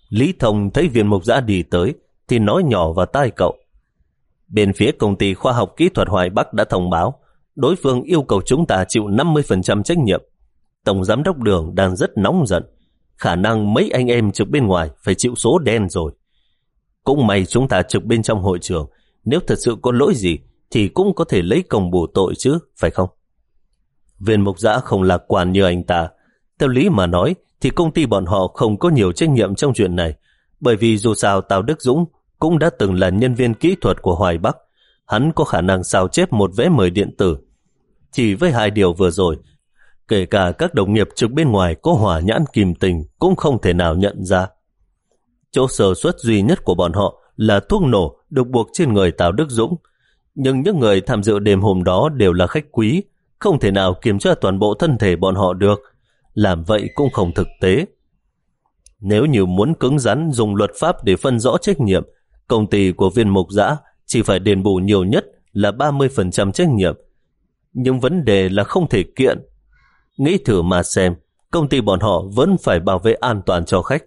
Lý Thông thấy viên mục giã đi tới, thì nói nhỏ vào tai cậu. Bên phía công ty khoa học kỹ thuật Hoài Bắc đã thông báo, đối phương yêu cầu chúng ta chịu 50% trách nhiệm. Tổng giám đốc đường đang rất nóng giận, khả năng mấy anh em trực bên ngoài phải chịu số đen rồi. Cũng may chúng ta trực bên trong hội trường, nếu thật sự có lỗi gì thì cũng có thể lấy công bù tội chứ, phải không? Viên mục giã không lạc quan như anh ta. Theo lý mà nói thì công ty bọn họ không có nhiều trách nhiệm trong chuyện này, bởi vì dù sao Tào Đức Dũng cũng đã từng là nhân viên kỹ thuật của Hoài Bắc. Hắn có khả năng sao chép một vé mời điện tử. Chỉ với hai điều vừa rồi, kể cả các đồng nghiệp trực bên ngoài có hỏa nhãn kìm tình cũng không thể nào nhận ra. Chỗ sơ suất duy nhất của bọn họ là thuốc nổ được buộc trên người Tào Đức Dũng. Nhưng những người tham dự đêm hôm đó đều là khách quý, không thể nào kiểm tra toàn bộ thân thể bọn họ được. Làm vậy cũng không thực tế. Nếu như muốn cứng rắn dùng luật pháp để phân rõ trách nhiệm, công ty của viên mục giã chỉ phải đền bù nhiều nhất là 30% trách nhiệm. Nhưng vấn đề là không thể kiện. Nghĩ thử mà xem, công ty bọn họ vẫn phải bảo vệ an toàn cho khách.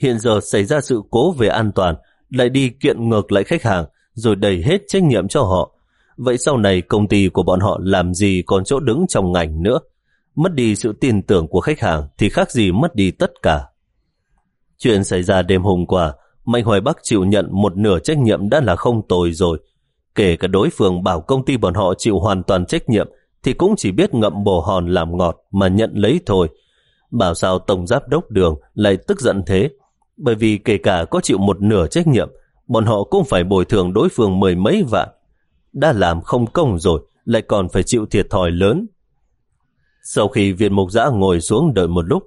Hiện giờ xảy ra sự cố về an toàn, lại đi kiện ngược lại khách hàng, rồi đẩy hết trách nhiệm cho họ. Vậy sau này công ty của bọn họ làm gì còn chỗ đứng trong ngành nữa? Mất đi sự tin tưởng của khách hàng thì khác gì mất đi tất cả. Chuyện xảy ra đêm hôm qua, Mạnh Hoài Bắc chịu nhận một nửa trách nhiệm đã là không tồi rồi. Kể cả đối phương bảo công ty bọn họ chịu hoàn toàn trách nhiệm thì cũng chỉ biết ngậm bồ hòn làm ngọt mà nhận lấy thôi. Bảo sao Tổng Giám Đốc Đường lại tức giận thế? Bởi vì kể cả có chịu một nửa trách nhiệm, bọn họ cũng phải bồi thường đối phương mười mấy vạn. Đã làm không công rồi, lại còn phải chịu thiệt thòi lớn. Sau khi viên mục giã ngồi xuống đợi một lúc,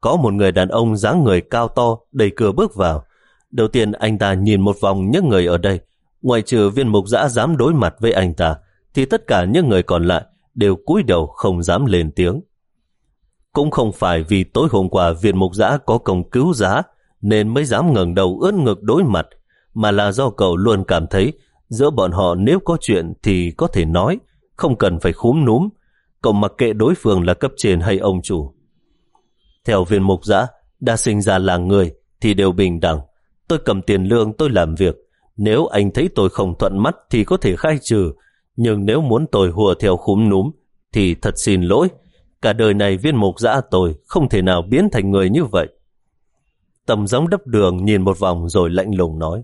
có một người đàn ông dáng người cao to đẩy cửa bước vào. Đầu tiên anh ta nhìn một vòng những người ở đây. Ngoài trừ viên mục giã dám đối mặt với anh ta, thì tất cả những người còn lại đều cúi đầu không dám lên tiếng. Cũng không phải vì tối hôm qua viên mục giã có công cứu giá nên mới dám ngẩng đầu ướt ngực đối mặt, mà là do cậu luôn cảm thấy giữa bọn họ nếu có chuyện thì có thể nói, không cần phải khúm núm. Cậu mặc kệ đối phương là cấp trên hay ông chủ. Theo viên mục giã, đã sinh ra là người thì đều bình đẳng. Tôi cầm tiền lương tôi làm việc. Nếu anh thấy tôi không thuận mắt thì có thể khai trừ. Nhưng nếu muốn tôi hùa theo khúm núm thì thật xin lỗi. Cả đời này viên mục giã tôi không thể nào biến thành người như vậy. Tổng giám đốc đường nhìn một vòng rồi lạnh lùng nói.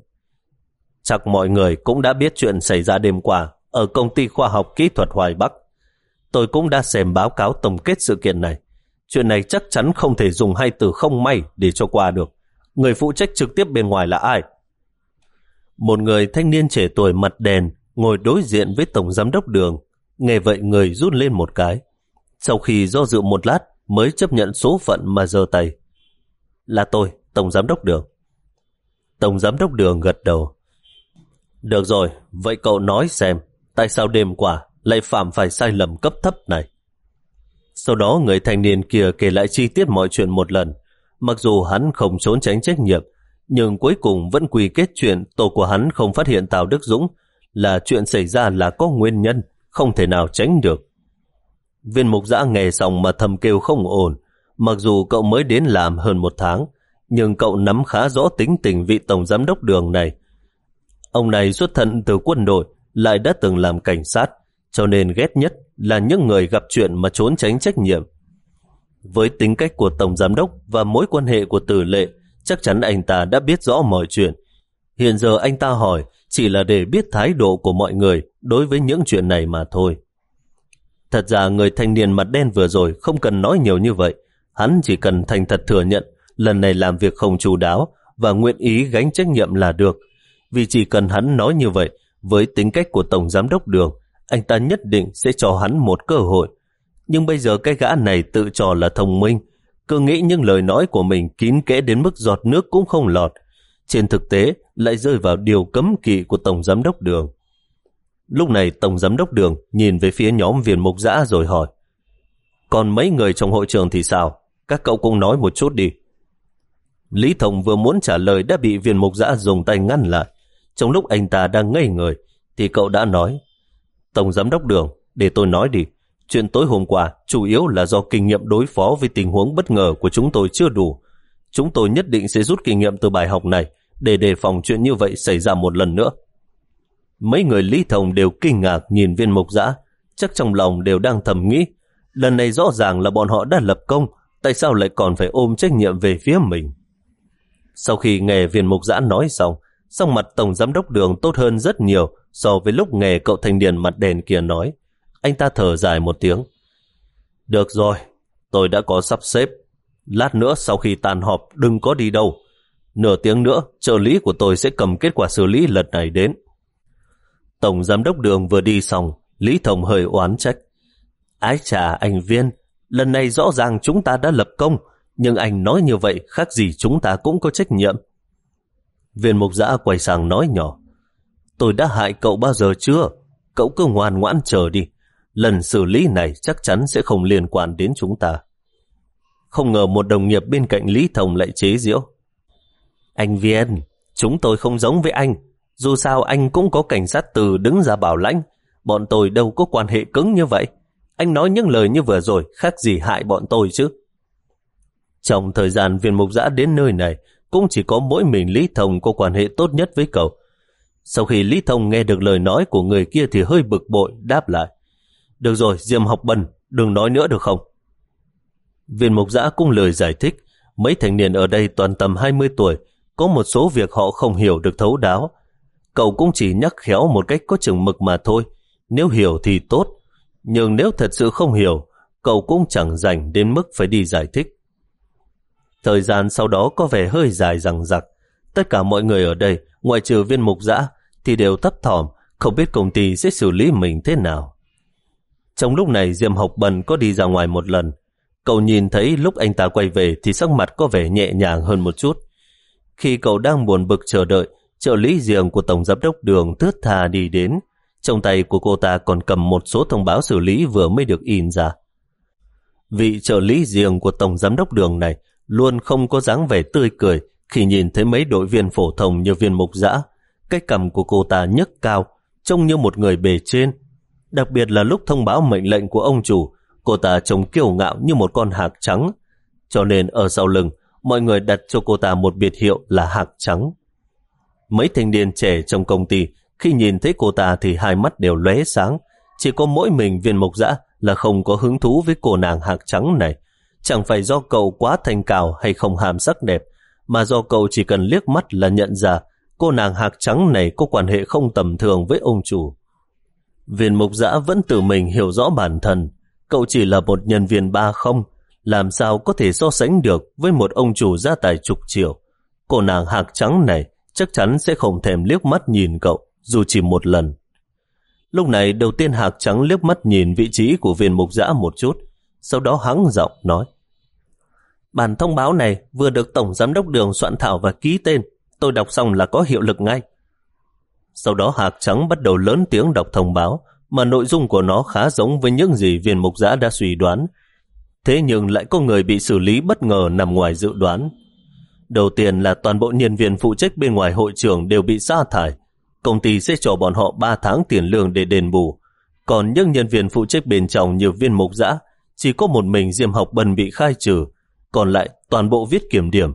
Chắc mọi người cũng đã biết chuyện xảy ra đêm qua ở công ty khoa học kỹ thuật Hoài Bắc. Tôi cũng đã xem báo cáo tổng kết sự kiện này. Chuyện này chắc chắn không thể dùng hai từ không may để cho qua được. Người phụ trách trực tiếp bên ngoài là ai? Một người thanh niên trẻ tuổi mặt đèn ngồi đối diện với tổng giám đốc đường. Nghe vậy người rút lên một cái. Sau khi do dự một lát mới chấp nhận số phận mà giơ tay. Là tôi, tổng giám đốc đường. Tổng giám đốc đường gật đầu. Được rồi, vậy cậu nói xem, tại sao đêm qua lại phạm phải sai lầm cấp thấp này? Sau đó người thanh niên kia kể lại chi tiết mọi chuyện một lần. Mặc dù hắn không trốn tránh trách nhiệm, nhưng cuối cùng vẫn quy kết chuyện tổ của hắn không phát hiện Tào Đức Dũng là chuyện xảy ra là có nguyên nhân, không thể nào tránh được. Viên mục giã nghe xong mà thầm kêu không ổn. Mặc dù cậu mới đến làm hơn một tháng, nhưng cậu nắm khá rõ tính tình vị tổng giám đốc đường này. Ông này xuất thân từ quân đội, lại đã từng làm cảnh sát, cho nên ghét nhất là những người gặp chuyện mà trốn tránh trách nhiệm. Với tính cách của Tổng Giám đốc và mối quan hệ của tử lệ, chắc chắn anh ta đã biết rõ mọi chuyện. Hiện giờ anh ta hỏi chỉ là để biết thái độ của mọi người đối với những chuyện này mà thôi. Thật ra người thanh niên mặt đen vừa rồi không cần nói nhiều như vậy. Hắn chỉ cần thành thật thừa nhận lần này làm việc không chú đáo và nguyện ý gánh trách nhiệm là được. Vì chỉ cần hắn nói như vậy, với tính cách của Tổng Giám đốc Đường, anh ta nhất định sẽ cho hắn một cơ hội. Nhưng bây giờ cái gã này tự cho là thông minh, cứ nghĩ những lời nói của mình kín kẽ đến mức giọt nước cũng không lọt. Trên thực tế lại rơi vào điều cấm kỵ của Tổng Giám đốc Đường. Lúc này Tổng Giám đốc Đường nhìn về phía nhóm viên mục giã rồi hỏi Còn mấy người trong hội trường thì sao? các cậu cũng nói một chút đi. Lý Thông vừa muốn trả lời đã bị viên mục giã dùng tay ngăn lại. Trong lúc anh ta đang ngây người, thì cậu đã nói, Tổng Giám đốc Đường, để tôi nói đi. Chuyện tối hôm qua chủ yếu là do kinh nghiệm đối phó với tình huống bất ngờ của chúng tôi chưa đủ. Chúng tôi nhất định sẽ rút kinh nghiệm từ bài học này để đề phòng chuyện như vậy xảy ra một lần nữa. Mấy người Lý Thông đều kinh ngạc nhìn viên mục giã, chắc trong lòng đều đang thầm nghĩ, lần này rõ ràng là bọn họ đã lập công, tại sao lại còn phải ôm trách nhiệm về phía mình? Sau khi nghe viên mục giã nói xong, song mặt Tổng Giám đốc Đường tốt hơn rất nhiều so với lúc nghe cậu thanh niên mặt đèn kia nói. Anh ta thở dài một tiếng. Được rồi, tôi đã có sắp xếp. Lát nữa sau khi tàn họp đừng có đi đâu. Nửa tiếng nữa, trợ lý của tôi sẽ cầm kết quả xử lý lần này đến. Tổng Giám đốc Đường vừa đi xong, Lý Thông hơi oán trách. Ái chà anh Viên, lần này rõ ràng chúng ta đã lập công, nhưng anh nói như vậy khác gì chúng ta cũng có trách nhiệm. Viên mục giã quay sang nói nhỏ. Tôi đã hại cậu bao giờ chưa? Cậu cứ ngoan ngoãn chờ đi. Lần xử lý này chắc chắn sẽ không liên quan đến chúng ta. Không ngờ một đồng nghiệp bên cạnh Lý Thông lại chế giễu. Anh Viên, chúng tôi không giống với anh. Dù sao anh cũng có cảnh sát từ đứng ra bảo lãnh. Bọn tôi đâu có quan hệ cứng như vậy. Anh nói những lời như vừa rồi khác gì hại bọn tôi chứ. Trong thời gian viên mục giã đến nơi này, cũng chỉ có mỗi mình Lý Thông có quan hệ tốt nhất với cậu. Sau khi Lý Thông nghe được lời nói của người kia thì hơi bực bội, đáp lại. Được rồi, Diêm học bần, đừng nói nữa được không? Viên mục giã cũng lời giải thích, mấy thanh niên ở đây toàn tầm 20 tuổi, có một số việc họ không hiểu được thấu đáo. Cậu cũng chỉ nhắc khéo một cách có chừng mực mà thôi, nếu hiểu thì tốt, nhưng nếu thật sự không hiểu, cậu cũng chẳng dành đến mức phải đi giải thích. Thời gian sau đó có vẻ hơi dài rằng rặc. Tất cả mọi người ở đây, ngoại trừ viên mục dã thì đều thấp thỏm, không biết công ty sẽ xử lý mình thế nào. Trong lúc này Diệm học bần có đi ra ngoài một lần. Cậu nhìn thấy lúc anh ta quay về thì sắc mặt có vẻ nhẹ nhàng hơn một chút. Khi cậu đang buồn bực chờ đợi, trợ lý riêng của Tổng Giám đốc Đường thướt tha đi đến. Trong tay của cô ta còn cầm một số thông báo xử lý vừa mới được in ra. Vị trợ lý riêng của Tổng Giám đốc Đường này luôn không có dáng vẻ tươi cười khi nhìn thấy mấy đội viên phổ thông như viên mục dã. Cái cầm của cô ta nhấc cao, trông như một người bề trên. Đặc biệt là lúc thông báo mệnh lệnh của ông chủ, cô ta trông kiêu ngạo như một con hạc trắng. Cho nên ở sau lưng, mọi người đặt cho cô ta một biệt hiệu là hạc trắng. Mấy thanh niên trẻ trong công ty, khi nhìn thấy cô ta thì hai mắt đều lóe sáng. Chỉ có mỗi mình viên mục dã là không có hứng thú với cô nàng hạc trắng này chẳng phải do cậu quá thành cào hay không hàm sắc đẹp, mà do cậu chỉ cần liếc mắt là nhận ra cô nàng hạc trắng này có quan hệ không tầm thường với ông chủ. Viên mục giã vẫn tự mình hiểu rõ bản thân, cậu chỉ là một nhân viên ba không, làm sao có thể so sánh được với một ông chủ gia tài trục triệu. Cô nàng hạc trắng này chắc chắn sẽ không thèm liếc mắt nhìn cậu, dù chỉ một lần. Lúc này đầu tiên hạc trắng liếc mắt nhìn vị trí của viên mục giã một chút, sau đó hắng giọng nói. Bản thông báo này vừa được Tổng Giám đốc Đường soạn thảo và ký tên. Tôi đọc xong là có hiệu lực ngay. Sau đó Hạc Trắng bắt đầu lớn tiếng đọc thông báo, mà nội dung của nó khá giống với những gì viên mục giã đã suy đoán. Thế nhưng lại có người bị xử lý bất ngờ nằm ngoài dự đoán. Đầu tiên là toàn bộ nhân viên phụ trách bên ngoài hội trường đều bị sa thải. Công ty sẽ cho bọn họ 3 tháng tiền lương để đền bù. Còn những nhân viên phụ trách bên trong như viên mục giã, chỉ có một mình Diêm Học Bần bị khai trừ, còn lại toàn bộ viết kiểm điểm.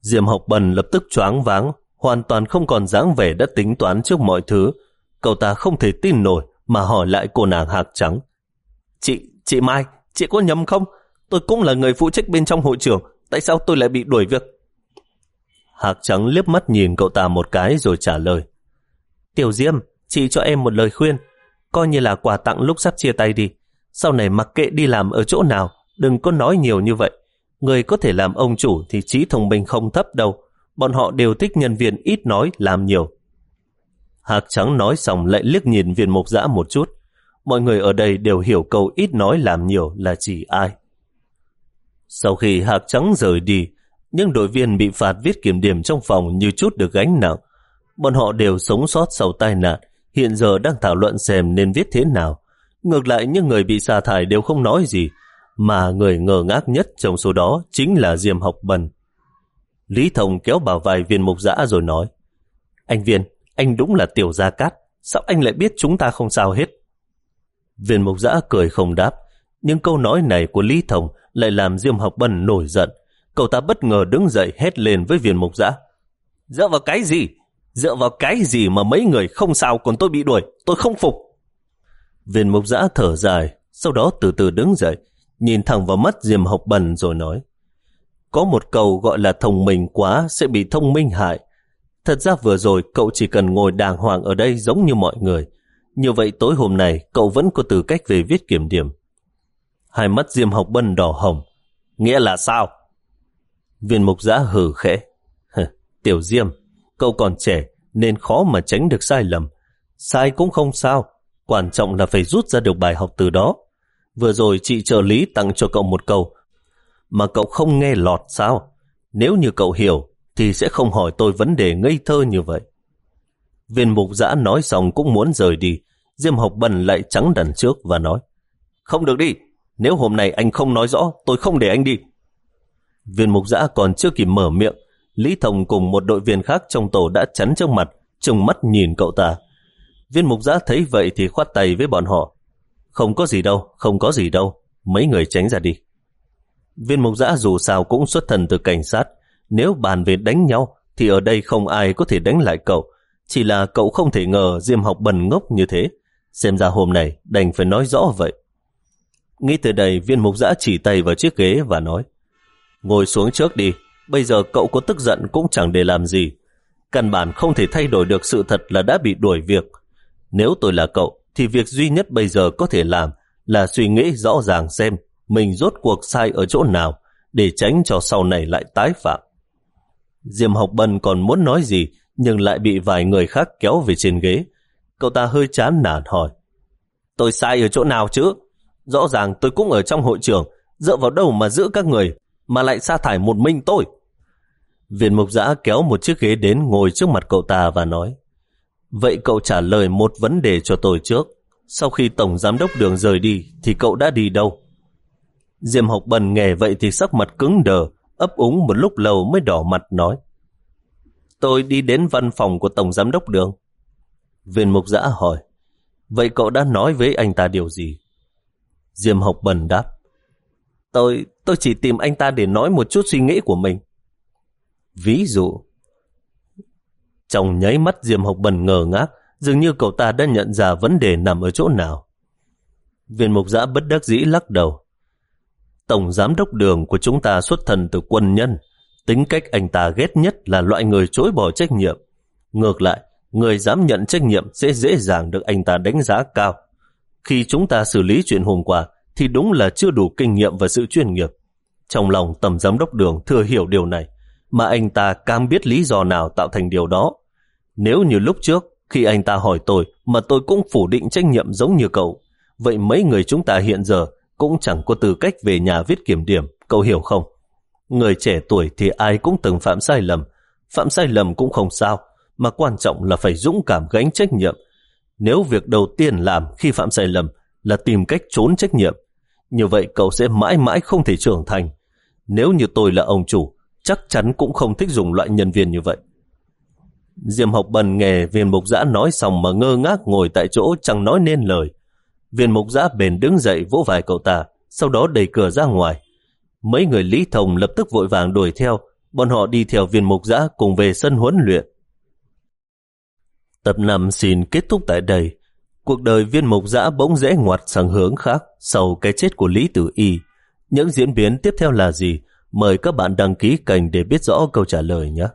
Diệm học bần lập tức choáng váng, hoàn toàn không còn dáng vẻ đã tính toán trước mọi thứ. Cậu ta không thể tin nổi mà hỏi lại cô nàng hạc trắng. Chị, chị Mai, chị có nhầm không? Tôi cũng là người phụ trách bên trong hội trưởng, tại sao tôi lại bị đuổi việc? Hạc trắng liếc mắt nhìn cậu ta một cái rồi trả lời. Tiểu Diêm, chị cho em một lời khuyên, coi như là quà tặng lúc sắp chia tay đi. Sau này mặc kệ đi làm ở chỗ nào, Đừng có nói nhiều như vậy. Người có thể làm ông chủ thì trí thông minh không thấp đâu. Bọn họ đều thích nhân viên ít nói, làm nhiều. Hạc Trắng nói xong lại liếc nhìn viên mục dã một chút. Mọi người ở đây đều hiểu câu ít nói làm nhiều là chỉ ai. Sau khi Hạc Trắng rời đi, những đội viên bị phạt viết kiểm điểm trong phòng như chút được gánh nặng. Bọn họ đều sống sót sau tai nạn, hiện giờ đang thảo luận xem nên viết thế nào. Ngược lại những người bị sa thải đều không nói gì, mà người ngờ ngác nhất trong số đó chính là Diêm Học Bần. Lý Thông kéo bảo vai viên mục giã rồi nói Anh Viên, anh đúng là tiểu gia cát, sao anh lại biết chúng ta không sao hết? Viên mục giã cười không đáp, nhưng câu nói này của Lý Thông lại làm Diêm Học Bần nổi giận. Cậu ta bất ngờ đứng dậy hét lên với viên mục giã. Dựa vào cái gì? Dựa vào cái gì mà mấy người không sao còn tôi bị đuổi, tôi không phục. Viên mục giã thở dài, sau đó từ từ đứng dậy, nhìn thẳng vào mắt Diêm Học Bần rồi nói. Có một câu gọi là thông minh quá sẽ bị thông minh hại. Thật ra vừa rồi cậu chỉ cần ngồi đàng hoàng ở đây giống như mọi người. Như vậy tối hôm nay cậu vẫn có tư cách về viết kiểm điểm. Hai mắt Diêm Học Bân đỏ hồng. Nghĩa là sao? Viên mục giã hử khẽ. Tiểu Diêm, cậu còn trẻ nên khó mà tránh được sai lầm. Sai cũng không sao, quan trọng là phải rút ra được bài học từ đó. Vừa rồi chị trợ lý tặng cho cậu một câu, mà cậu không nghe lọt sao? Nếu như cậu hiểu, thì sẽ không hỏi tôi vấn đề ngây thơ như vậy. Viên mục giã nói xong cũng muốn rời đi, Diêm học bần lại trắng đần trước và nói, không được đi, nếu hôm nay anh không nói rõ, tôi không để anh đi. Viên mục giã còn chưa kịp mở miệng, Lý Thông cùng một đội viên khác trong tổ đã chắn trước mặt, trừng mắt nhìn cậu ta. Viên mục giã thấy vậy thì khoát tay với bọn họ. Không có gì đâu, không có gì đâu, mấy người tránh ra đi. Viên mục giã dù sao cũng xuất thần từ cảnh sát, nếu bàn về đánh nhau thì ở đây không ai có thể đánh lại cậu. Chỉ là cậu không thể ngờ Diêm học bần ngốc như thế. Xem ra hôm nay đành phải nói rõ vậy. Nghĩ từ đây viên mục giã chỉ tay vào chiếc ghế và nói Ngồi xuống trước đi, bây giờ cậu có tức giận cũng chẳng để làm gì. Căn bản không thể thay đổi được sự thật là đã bị đuổi việc. Nếu tôi là cậu, thì việc duy nhất bây giờ có thể làm là suy nghĩ rõ ràng xem mình rốt cuộc sai ở chỗ nào để tránh cho sau này lại tái phạm. Diệm học bần còn muốn nói gì nhưng lại bị vài người khác kéo về trên ghế. Cậu ta hơi chán nản hỏi Tôi sai ở chỗ nào chứ? Rõ ràng tôi cũng ở trong hội trường, dựa vào đâu mà giữ các người, mà lại sa thải một mình tôi. Viện mục giã kéo một chiếc ghế đến ngồi trước mặt cậu ta và nói, Vậy cậu trả lời một vấn đề cho tôi trước. Sau khi Tổng Giám đốc Đường rời đi, thì cậu đã đi đâu? Diệm học bần nghề vậy thì sắc mặt cứng đờ, ấp úng một lúc lâu mới đỏ mặt nói. Tôi đi đến văn phòng của Tổng Giám đốc Đường. Viên mục giã hỏi, Vậy cậu đã nói với anh ta điều gì? Diêm học bần đáp. Tôi, tôi chỉ tìm anh ta để nói một chút suy nghĩ của mình. Ví dụ, trong nháy mắt Diêm học bần ngờ ngác, dường như cậu ta đã nhận ra vấn đề nằm ở chỗ nào. Viên mục giã bất đắc dĩ lắc đầu. Tổng giám đốc đường của chúng ta xuất thần từ quân nhân. Tính cách anh ta ghét nhất là loại người chối bỏ trách nhiệm. Ngược lại, người dám nhận trách nhiệm sẽ dễ dàng được anh ta đánh giá cao. Khi chúng ta xử lý chuyện hôm qua, thì đúng là chưa đủ kinh nghiệm và sự chuyên nghiệp. Trong lòng tầm giám đốc đường thừa hiểu điều này, mà anh ta cam biết lý do nào tạo thành điều đó. Nếu như lúc trước, khi anh ta hỏi tôi mà tôi cũng phủ định trách nhiệm giống như cậu, vậy mấy người chúng ta hiện giờ cũng chẳng có tư cách về nhà viết kiểm điểm, cậu hiểu không? Người trẻ tuổi thì ai cũng từng phạm sai lầm, phạm sai lầm cũng không sao, mà quan trọng là phải dũng cảm gánh trách nhiệm, nếu việc đầu tiên làm khi phạm sai lầm là tìm cách trốn trách nhiệm, như vậy cậu sẽ mãi mãi không thể trưởng thành. Nếu như tôi là ông chủ, chắc chắn cũng không thích dùng loại nhân viên như vậy. Diệm học bần nghề viên mục giã nói xong mà ngơ ngác ngồi tại chỗ chẳng nói nên lời. Viên mục giã bền đứng dậy vỗ vài cậu ta, sau đó đẩy cửa ra ngoài. Mấy người Lý Thông lập tức vội vàng đuổi theo, bọn họ đi theo viên mục giã cùng về sân huấn luyện. Tập 5 xin kết thúc tại đây. Cuộc đời viên mục giã bỗng dễ ngoặt sang hướng khác sau cái chết của Lý Tử Y. Những diễn biến tiếp theo là gì? Mời các bạn đăng ký kênh để biết rõ câu trả lời nhé.